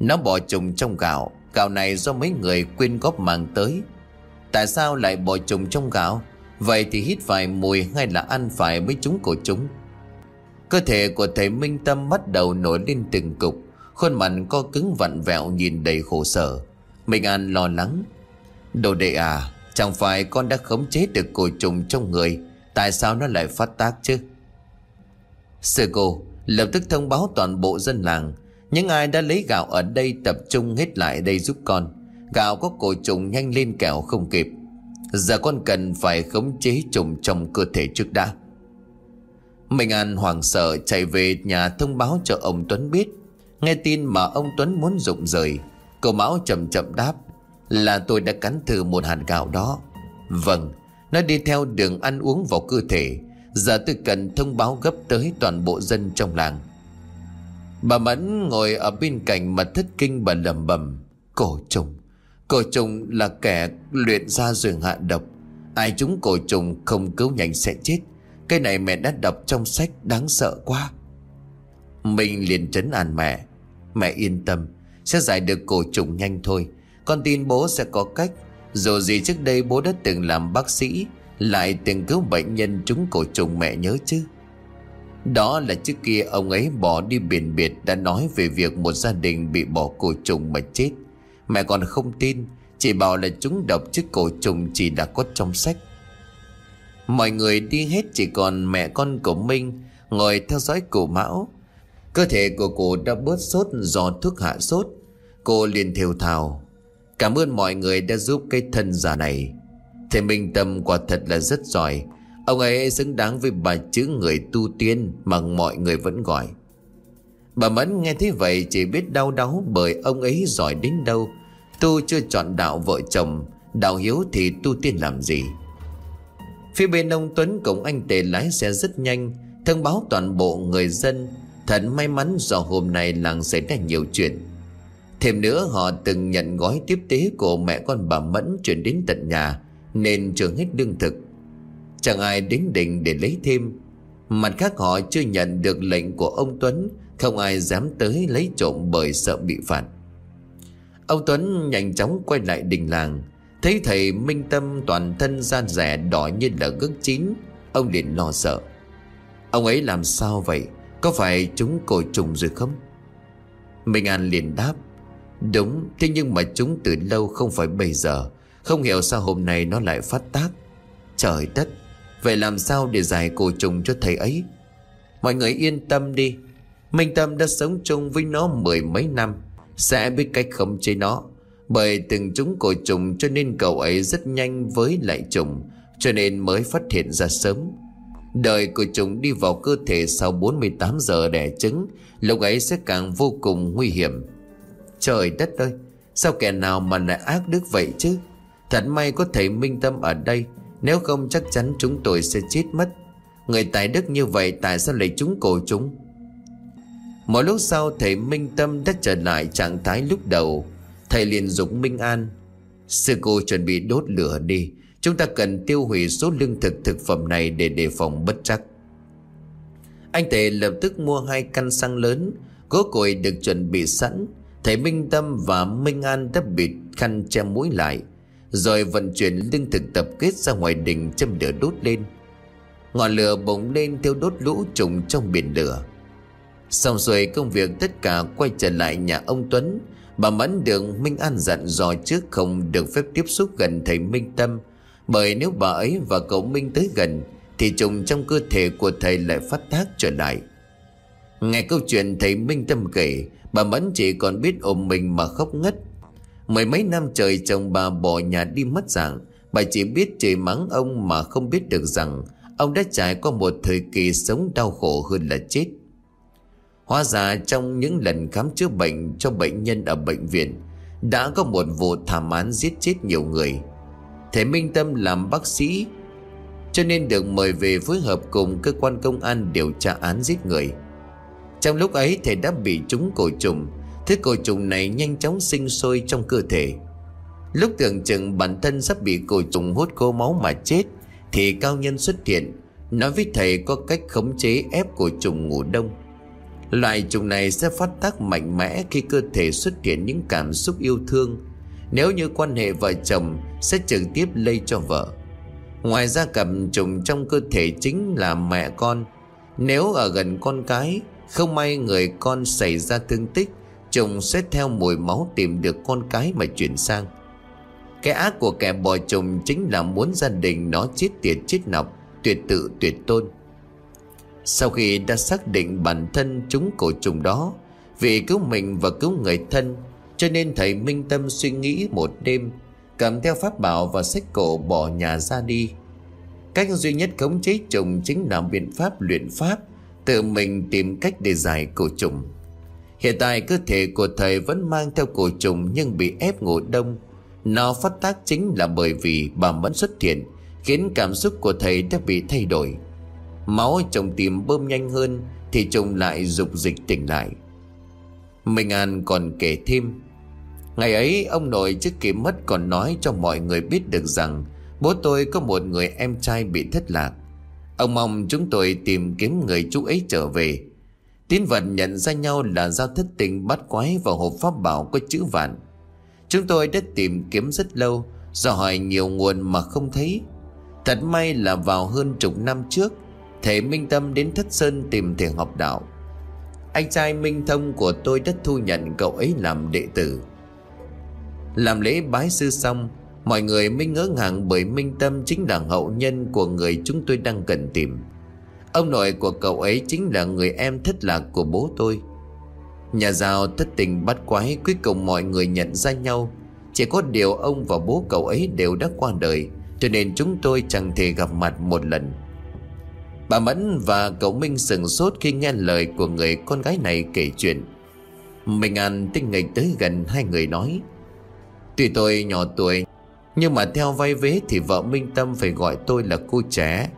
Nó bỏ trùng trong gạo. Gạo này do mấy người quyên góp mang tới. Tại sao lại bỏ trùng trong gạo? Vậy thì hít phải mùi hay là ăn phải mới chúng cổ chúng Cơ thể của thầy Minh Tâm bắt đầu nổi lên từng cục. Khuôn mặt co cứng vặn vẹo nhìn đầy khổ sở. Minh An lo lắng. Đồ đệ à Chẳng phải con đã khống chế được cổ trùng trong người, Tại sao nó lại phát tác chứ? Sư cô, lập tức thông báo toàn bộ dân làng. Những ai đã lấy gạo ở đây tập trung hết lại đây giúp con. Gạo có cổ trùng nhanh lên kẹo không kịp. Giờ con cần phải khống chế trùng trong cơ thể trước đã. Minh An hoảng sợ chạy về nhà thông báo cho ông Tuấn biết. Nghe tin mà ông Tuấn muốn rụng rời Cậu Mão chậm chậm đáp, Là tôi đã cắn thử một hạt gạo đó. Vâng. Nó đi theo đường ăn uống vào cơ thể. Giờ tôi cần thông báo gấp tới toàn bộ dân trong làng. Bà Mẫn ngồi ở bên cạnh mà thất kinh bà lầm bầm Cổ trùng Cổ trùng là kẻ luyện ra giường hạ độc. Ai chúng cổ trùng không cứu nhanh sẽ chết. Cái này mẹ đã đọc trong sách đáng sợ quá. Mình liền trấn an mẹ. Mẹ yên tâm Sẽ giải được cổ trùng nhanh thôi. Con tin bố sẽ có cách. Dù gì trước đây bố đã từng làm bác sĩ Lại từng cứu bệnh nhân trúng cổ trùng mẹ nhớ chứ. Đó là trước kia ông ấy bỏ đi biển biệt đã nói về việc một gia đình bị bỏ cổ trùng mà chết. Mẹ còn không tin, chỉ bảo là chúng độc chứ cổ trùng chỉ đã có trong sách. Mọi người đi hết chỉ còn mẹ con của Minh ngồi theo dõi cụ Mão. Cơ thể của cụ đã bớt sốt do thuốc hạ sốt. Cô liền thều thào. Cảm ơn mọi người đã giúp cái thân già này. Thầy Minh Tâm quả thật là rất giỏi. Ông ấy xứng đáng với bà chữ người tu tiên mà mọi người vẫn gọi. Bà Mẫn nghe thế vậy chỉ biết đau đáu bởi ông ấy giỏi đến đâu. Tu chưa chọn đạo vợ chồng, đạo hiếu thì tu tiên làm gì. Phía bên ông Tuấn cùng anh Tề lái xe rất nhanh, thông báo toàn bộ người dân. Thật may mắn do hôm nay làng xảy ra nhiều chuyện. Thêm nữa họ từng nhận gói tiếp tế của mẹ con bà Mẫn chuyển đến tận nhà nên chưa hết lương thực. Chẳng ai đến đỉnh để lấy thêm. Mặt khác họ chưa nhận được lệnh của ông Tuấn, không ai dám tới lấy trộm bởi sợ bị phạt. Ông Tuấn nhanh chóng quay lại đình làng, thấy thầy Minh Tâm toàn thân da rẻ đỏ như là gấc chín, ông liền lo sợ. Ông ấy làm sao vậy? Có phải chúng cổ trùng rồi không? Minh An liền đáp Đúng Thế nhưng mà chúng từ lâu không phải bây giờ Không hiểu sao hôm nay nó lại phát tác Trời đất Vậy làm sao để giải cổ trùng cho thầy ấy Mọi người yên tâm đi Minh Tâm đã sống chung với nó mười mấy năm Sẽ biết cách khống chế nó bởi từng chúng cổ trùng cho nên cậu ấy rất nhanh với lại trùng, Cho nên mới phát hiện ra sớm. Đời của chúng đi vào cơ thể sau 48 giờ đẻ trứng, Lúc ấy sẽ càng vô cùng nguy hiểm. Trời đất ơi, Sao kẻ nào mà lại ác đức vậy chứ? Thật may có thầy Minh Tâm ở đây, Nếu không chắc chắn chúng tôi sẽ chết mất. Người tài đức như vậy Tại sao lại chúng cổ chúng? Một lúc sau thầy Minh Tâm đã trở lại trạng thái lúc đầu. Thầy liền dục Minh An, Sư cô chuẩn bị đốt lửa đi, Chúng ta cần tiêu hủy số lương thực thực phẩm này Để đề phòng bất chắc. Anh Tề lập tức mua hai căn xăng lớn Cố cội được chuẩn bị sẵn. Thầy Minh Tâm và Minh An đã bịt khăn che mũi lại, Rồi vận chuyển lương thực tập kết ra ngoài đình châm lửa đốt lên. Ngọn lửa bùng lên thiêu đốt lũ trùng trong biển lửa. Xong rồi công việc tất cả quay trở lại nhà ông Tuấn Bà Mẫn được Minh An dặn dò trước không được phép tiếp xúc gần thầy Minh Tâm. Bởi nếu bà ấy và cậu Minh tới gần, Thì trùng trong cơ thể của thầy lại phát tác trở lại. Nghe câu chuyện thầy Minh Tâm kể, Bà Mẫn chỉ còn biết ôm mình mà khóc ngất. Mười mấy năm trời chồng bà bỏ nhà đi mất dạng, Bà chỉ biết chửi mắng ông mà không biết được rằng Ông đã trải qua một thời kỳ sống đau khổ hơn là chết. Hóa ra trong những lần khám chữa bệnh cho bệnh nhân ở bệnh viện, Đã có một vụ thảm án giết chết nhiều người. Thầy Minh Tâm làm bác sĩ, Cho nên được mời về phối hợp cùng cơ quan công an điều tra án giết người. Trong lúc ấy, thầy đã bị trúng cổ trùng. Thứ cổ trùng này nhanh chóng sinh sôi trong cơ thể. Lúc tưởng chừng bản thân sắp bị cổ trùng hút khô máu mà chết, Thì cao nhân xuất hiện, Nói với thầy có cách khống chế ép cổ trùng ngủ đông. Loại trùng này sẽ phát tác mạnh mẽ khi cơ thể xuất hiện những cảm xúc yêu thương. Nếu như quan hệ vợ chồng sẽ trực tiếp lây cho vợ. Ngoài ra cầm trùng trong cơ thể chính là mẹ con. Nếu ở gần con cái, không may người con xảy ra thương tích Chồng sẽ theo mùi máu tìm được con cái mà chuyển sang. Cái ác của kẻ bò chồng chính là muốn gia đình nó chết tiệt chết nọc, Tuyệt tự tuyệt tôn. Sau khi đã xác định bản thân chúng cổ trùng đó, Vì cứu mình và cứu người thân, Cho nên thầy Minh Tâm suy nghĩ một đêm, Cầm theo pháp bảo và sách cổ bỏ nhà ra đi. Cách duy nhất khống chế trùng chính là biện pháp luyện pháp, Tự mình tìm cách để giải cổ trùng. Hiện tại cơ thể của thầy vẫn mang theo cổ trùng Nhưng bị ép ngủ đông. Nó phát tác chính là bởi vì bà Mẫn xuất hiện, Khiến cảm xúc của thầy đã bị thay đổi. Máu trong tim bơm nhanh hơn Thì chồng lại dục dịch tỉnh lại. Minh An còn kể thêm, Ngày ấy, ông nội trước khi mất còn nói cho mọi người biết được rằng Bố tôi có một người em trai bị thất lạc. Ông mong chúng tôi tìm kiếm người chú ấy trở về. Tín vật nhận ra nhau là giao thất tình bắt quái và hộp pháp bảo có chữ vạn. Chúng tôi đã tìm kiếm rất lâu, Do hỏi nhiều nguồn mà không thấy. Thật may là vào hơn chục năm trước Thầy Minh Tâm đến Thất Sơn tìm thầy học đạo. Anh trai Minh Thông của tôi đã thu nhận cậu ấy làm đệ tử. Làm lễ bái sư xong, Mọi người mới ngỡ ngàng bởi Minh Tâm chính là hậu nhân của người chúng tôi đang cần tìm. Ông nội của cậu ấy chính là người em thất lạc của bố tôi. Nhà giàu thất tình bắt quái Cuối cùng mọi người nhận ra nhau. Chỉ có điều ông và bố cậu ấy đều đã qua đời, Cho nên chúng tôi chẳng thể gặp mặt một lần. Bà Mẫn và cậu Minh sừng sốt khi nghe lời của người con gái này kể chuyện. Minh An tinh nghịch tới gần hai người nói, Tuy tôi nhỏ tuổi, Nhưng mà theo vay vế thì vợ Minh Tâm phải gọi tôi là cô trẻ.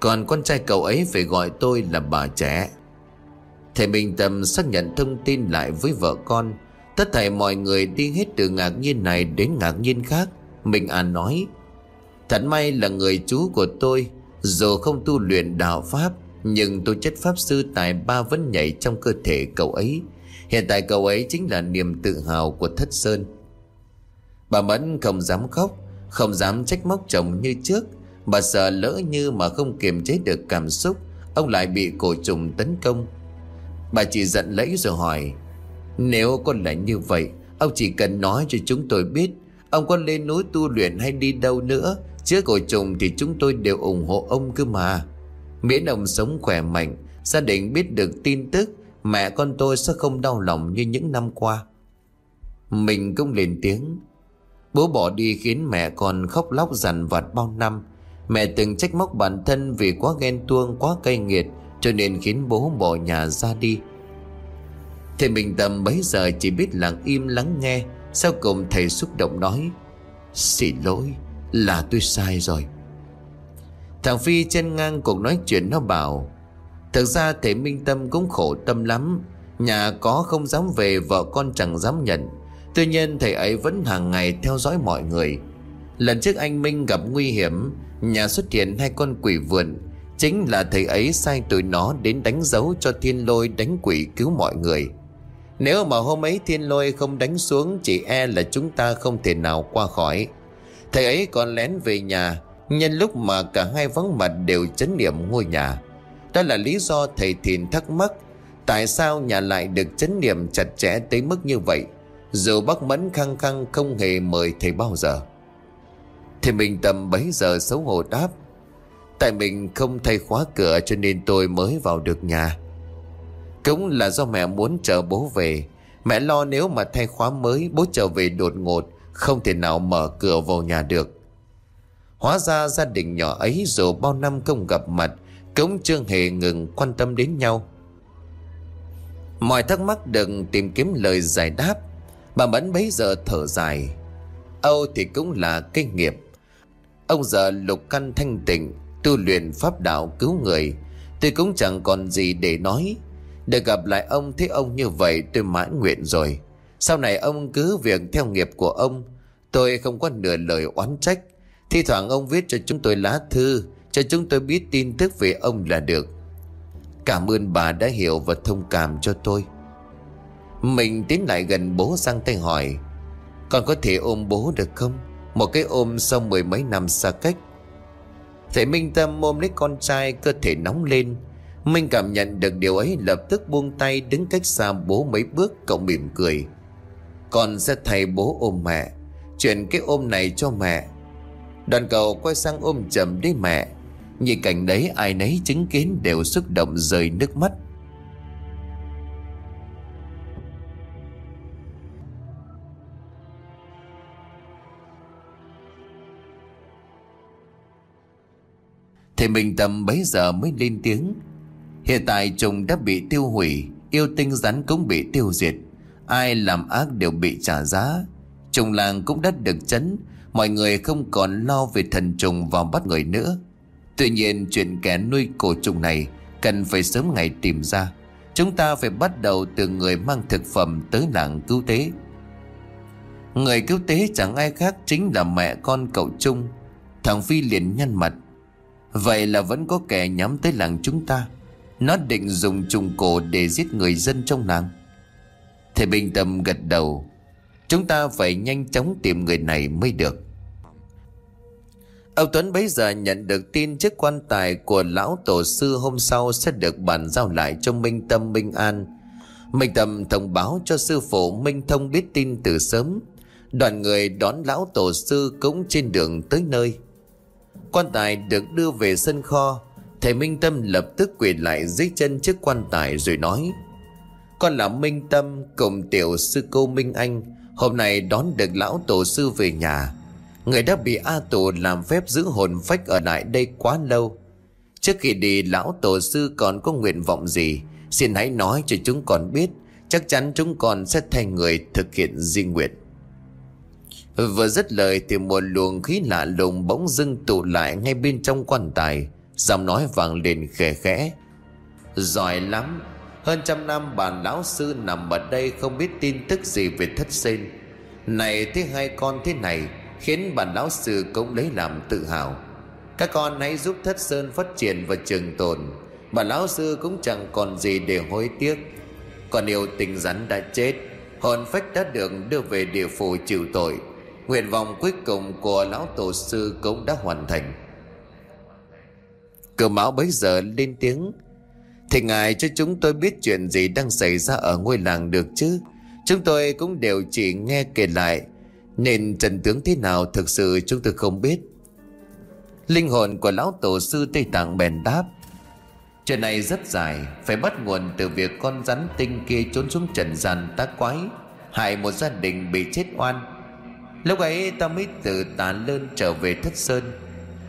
Còn con trai cậu ấy phải gọi tôi là bà trẻ. Thầy Minh Tâm xác nhận thông tin lại với vợ con. Tất thảy mọi người đi hết từ ngạc nhiên này đến ngạc nhiên khác. Minh An nói, Thật may là người chú của tôi dù không tu luyện đạo Pháp, Nhưng tôi chất Pháp Sư tài ba vẫn nhảy trong cơ thể cậu ấy. Hiện tại cậu ấy chính là niềm tự hào của Thất Sơn. Bà Mẫn không dám khóc, Không dám trách móc chồng như trước. Bà sợ lỡ như mà không kiềm chế được cảm xúc, Ông lại bị cổ trùng tấn công. Bà chỉ giận lẫy rồi hỏi, Nếu con là như vậy, Ông chỉ cần nói cho chúng tôi biết, Ông có lên núi tu luyện hay đi đâu nữa Trước cổ trùng thì chúng tôi đều ủng hộ ông cơ mà. Miễn ông sống khỏe mạnh, Gia đình biết được tin tức, Mẹ con tôi sẽ không đau lòng như những năm qua. Mình cũng lên tiếng. Bố bỏ đi khiến mẹ con khóc lóc dằn vặt bao năm. Mẹ từng trách móc bản thân vì quá ghen tuông, quá cay nghiệt, Cho nên khiến bố bỏ nhà ra đi. Thầy Minh Tâm bấy giờ chỉ biết lặng im lắng nghe, Sau cùng thầy xúc động nói, Xin lỗi là tôi sai rồi. Thằng Phi trên ngang cuộc nói chuyện nó bảo, Thực ra thầy Minh Tâm cũng khổ tâm lắm. Nhà có không dám về, vợ con chẳng dám nhận. Tuy nhiên thầy ấy vẫn hàng ngày theo dõi mọi người. Lần trước anh Minh gặp nguy hiểm, Nhà xuất hiện hai con quỷ vườn Chính là thầy ấy sai tụi nó đến đánh dấu cho thiên lôi đánh quỷ cứu mọi người. Nếu mà hôm ấy thiên lôi không đánh xuống, Chỉ e là chúng ta không thể nào qua khỏi. Thầy ấy còn lén về nhà, Nhân lúc mà cả hai vắng mặt đều chấn niệm ngôi nhà. Đó là lý do thầy Thìn thắc mắc, Tại sao nhà lại được chấn niệm chặt chẽ tới mức như vậy, Dù bác Mẫn khăng khăng không hề mời thầy bao giờ. Thì mình tầm bấy giờ xấu hổ đáp, Tại mình không thay khóa cửa cho nên tôi mới vào được nhà. Cũng là do mẹ muốn chờ bố về. Mẹ lo nếu mà thay khóa mới, bố trở về đột ngột không thể nào mở cửa vào nhà được. Hóa ra gia đình nhỏ ấy dù bao năm không gặp mặt, Cũng chưa hề ngừng quan tâm đến nhau. Mọi thắc mắc đừng tìm kiếm lời giải đáp, Bà Mẫn bấy giờ thở dài. Âu thì cũng là kinh nghiệp. Ông giờ lục căn thanh tịnh, Tu luyện pháp đạo cứu người Tôi cũng chẳng còn gì để nói. Được gặp lại ông, thấy ông như vậy, tôi mãn nguyện rồi. Sau này ông cứ việc theo nghiệp của ông. Tôi không có nửa lời oán trách. Thi thoảng ông viết cho chúng tôi lá thư, Cho chúng tôi biết tin tức về ông là được. Cảm ơn bà đã hiểu và thông cảm cho tôi. Mình tiến lại gần bố sang tay hỏi, Con có thể ôm bố được không? Một cái ôm sau mười mấy năm xa cách. Thầy Minh Tâm ôm lấy con trai, cơ thể nóng lên. Minh cảm nhận được điều ấy, lập tức buông tay, đứng cách xa bố mấy bước, cậu mỉm cười. Con sẽ thay bố ôm mẹ. Chuyển cái ôm này cho mẹ. Đoàn cầu quay sang ôm chầm đi mẹ. Nhìn cảnh đấy ai nấy chứng kiến đều xúc động rơi nước mắt. Thầy Minh Tâm bấy giờ mới lên tiếng. Hiện tại trùng đã bị tiêu hủy, Yêu tinh rắn cũng bị tiêu diệt. Ai làm ác đều bị trả giá. Trùng làng cũng đã được chấn, Mọi người không còn lo về thần trùng vào bắt người nữa. Tuy nhiên, chuyện kẻ nuôi cổ trùng này Cần phải sớm ngày tìm ra. Chúng ta phải bắt đầu từ người mang thực phẩm tới làng cứu tế. Người cứu tế chẳng ai khác chính là mẹ con cậu Trung. Thằng Phi liền nhăn mặt. Vậy là vẫn có kẻ nhắm tới làng chúng ta. Nó định dùng trùng cổ để giết người dân trong làng. Thầy Bình Tâm gật đầu Chúng ta phải nhanh chóng tìm người này mới được Âu Tuấn bấy giờ nhận được tin chiếc quan tài của lão tổ sư hôm sau sẽ được bàn giao lại cho Minh Tâm Minh An. Minh Tâm thông báo cho sư phụ Minh Thông biết tin từ sớm. Đoàn người đón lão tổ sư cũng trên đường tới nơi. Quan tài được đưa về sân kho. Thầy Minh Tâm lập tức quỳ lại dưới chân chiếc quan tài rồi nói con là Minh Tâm cùng tiểu sư cô Minh Anh. Hôm nay đón được lão tổ sư về nhà. Người đã bị A Tổ làm phép giữ hồn phách ở lại đây quá lâu. Trước khi đi, lão tổ sư còn có nguyện vọng gì? Xin hãy nói cho chúng còn biết. Chắc chắn chúng còn sẽ thay người thực hiện di nguyện. Vừa dứt lời thì một luồng khí lạ lùng bỗng dưng tụ lại ngay bên trong quan tài. Giọng nói vang lên khẽ khẽ. Giỏi lắm. Hơn trăm năm bà lão sư nằm ở đây không biết tin tức gì về thất sinh. Này thế hai con thế này, Khiến bà lão sư cũng lấy làm tự hào. Các con hãy giúp thất sơn phát triển và trường tồn. Bà lão sư cũng chẳng còn gì để hối tiếc. Còn yêu tình rắn đã chết, Hồn phách đã được đưa về địa phủ chịu tội. Nguyện vọng cuối cùng của lão tổ sư cũng đã hoàn thành. Cờ máu bấy giờ lên tiếng thì ngài cho chúng tôi biết chuyện gì đang xảy ra ở ngôi làng được chứ? Chúng tôi cũng đều chỉ nghe kể lại. Nên trần tướng thế nào thực sự chúng tôi không biết. Linh hồn của lão tổ sư Tây Tạng bèn đáp. Chuyện này rất dài, Phải bắt nguồn từ việc con rắn tinh kia trốn xuống trần gian tác quái, Hại một gia đình bị chết oan. Lúc ấy ta mới từ tà lơn trở về thất sơn.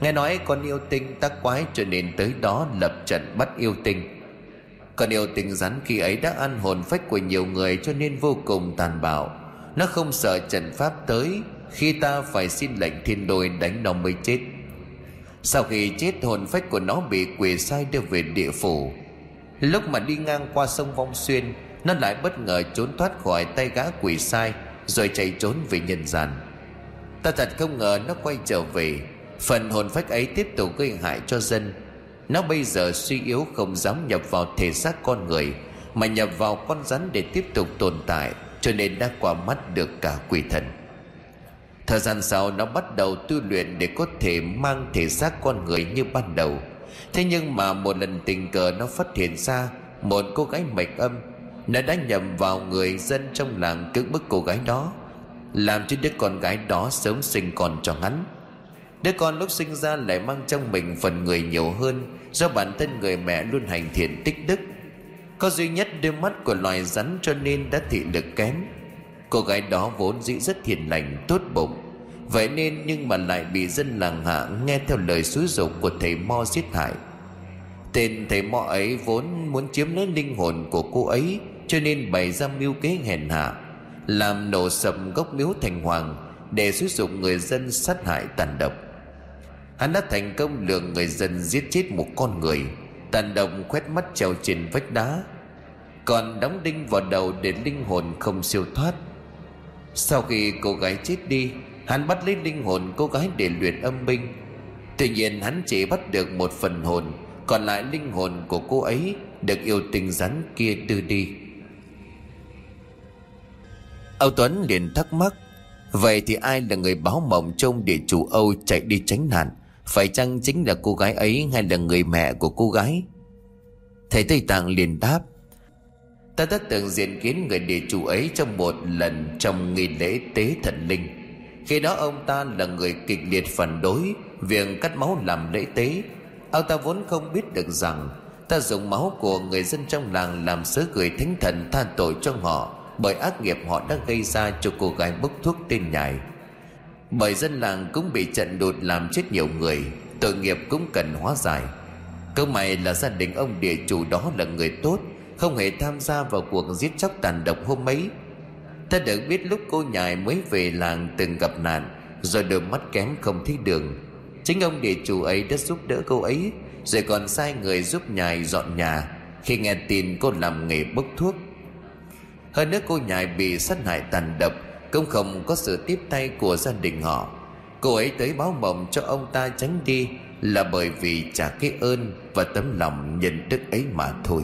Nghe nói con yêu tinh tác quái cho nên tới đó lập trận bắt yêu tinh còn yêu tình rắn khi ấy đã ăn hồn phách của nhiều người cho nên vô cùng tàn bạo. Nó không sợ trận pháp tới, Khi ta phải xin lệnh thiên đồi đánh nó mới chết. Sau khi chết, hồn phách của nó bị quỷ sai đưa về địa phủ. Lúc mà đi ngang qua sông Vong Xuyên, Nó lại bất ngờ trốn thoát khỏi tay gã quỷ sai, Rồi chạy trốn về nhân gian. Ta thật không ngờ nó quay trở về. Phần hồn phách ấy tiếp tục gây hại cho dân. Nó bây giờ suy yếu không dám nhập vào thể xác con người, Mà nhập vào con rắn để tiếp tục tồn tại, Cho nên đã qua mắt được cả quỷ thần. Thời gian sau, nó bắt đầu tu luyện để có thể mang thể xác con người như ban đầu. Thế nhưng mà một lần tình cờ nó phát hiện ra, Một cô gái mạch âm, Nó đã nhầm vào người dân trong làng cưỡng bức cô gái đó, Làm cho đứa con gái đó sớm sinh con cho hắn Đứa con lúc sinh ra lại mang trong mình phần người nhiều hơn Do bản thân người mẹ luôn hành thiện tích đức. Có duy nhất đôi mắt của loài rắn cho nên đã thị lực kém. Cô gái đó vốn dĩ rất hiền lành, tốt bụng. Vậy nên nhưng mà lại bị dân làng hạ nghe theo lời xúi dục của thầy Mo giết hại. Tên thầy Mo ấy vốn muốn chiếm lấy linh hồn của cô ấy Cho nên bày ra mưu kế hèn hạ Làm nổ sầm gốc miếu thành hoàng Để xúi dục người dân sát hại tàn độc. Hắn đã thành công lừa người dân giết chết một con người. Tàn động khoét mắt treo trên vách đá. Còn đóng đinh vào đầu để linh hồn không siêu thoát. Sau khi cô gái chết đi, Hắn bắt lấy linh hồn cô gái để luyện âm binh. Tuy nhiên hắn chỉ bắt được một phần hồn, Còn lại linh hồn của cô ấy Được yêu tình rắn kia đưa đi. Âu Tuấn liền thắc mắc, Vậy thì ai là người báo mộng trông địa chủ Âu chạy đi tránh nạn? Phải chăng chính là cô gái ấy hay là người mẹ của cô gái? Thầy Tây Tạng liền đáp, Ta đã từng diện kiến người địa chủ ấy trong một lần trong nghi lễ tế thần linh. Khi đó ông ta là người kịch liệt phản đối Việc cắt máu làm lễ tế. Ông ta vốn không biết được rằng Ta dùng máu của người dân trong làng làm sớ gửi thánh thần tha tội cho họ Bởi ác nghiệp họ đã gây ra cho cô gái bốc thuốc tên nhài bởi dân làng cũng bị trận đột làm chết nhiều người, Tội nghiệp cũng cần hóa giải. Cơ may là gia đình ông địa chủ đó là người tốt, Không hề tham gia vào cuộc giết chóc tàn độc hôm ấy. Ta được biết lúc cô nhài mới về làng từng gặp nạn, Rồi đôi mắt kém không thấy đường. Chính ông địa chủ ấy đã giúp đỡ cô ấy, Rồi còn sai người giúp nhài dọn nhà, Khi nghe tin cô làm nghề bốc thuốc. Hơn nữa cô nhài bị sát hại tàn độc cũng không có sự tiếp tay của gia đình họ. Cô ấy tới báo mộng cho ông ta tránh đi Là bởi vì trả cái ơn Và tấm lòng nhận đức ấy mà thôi.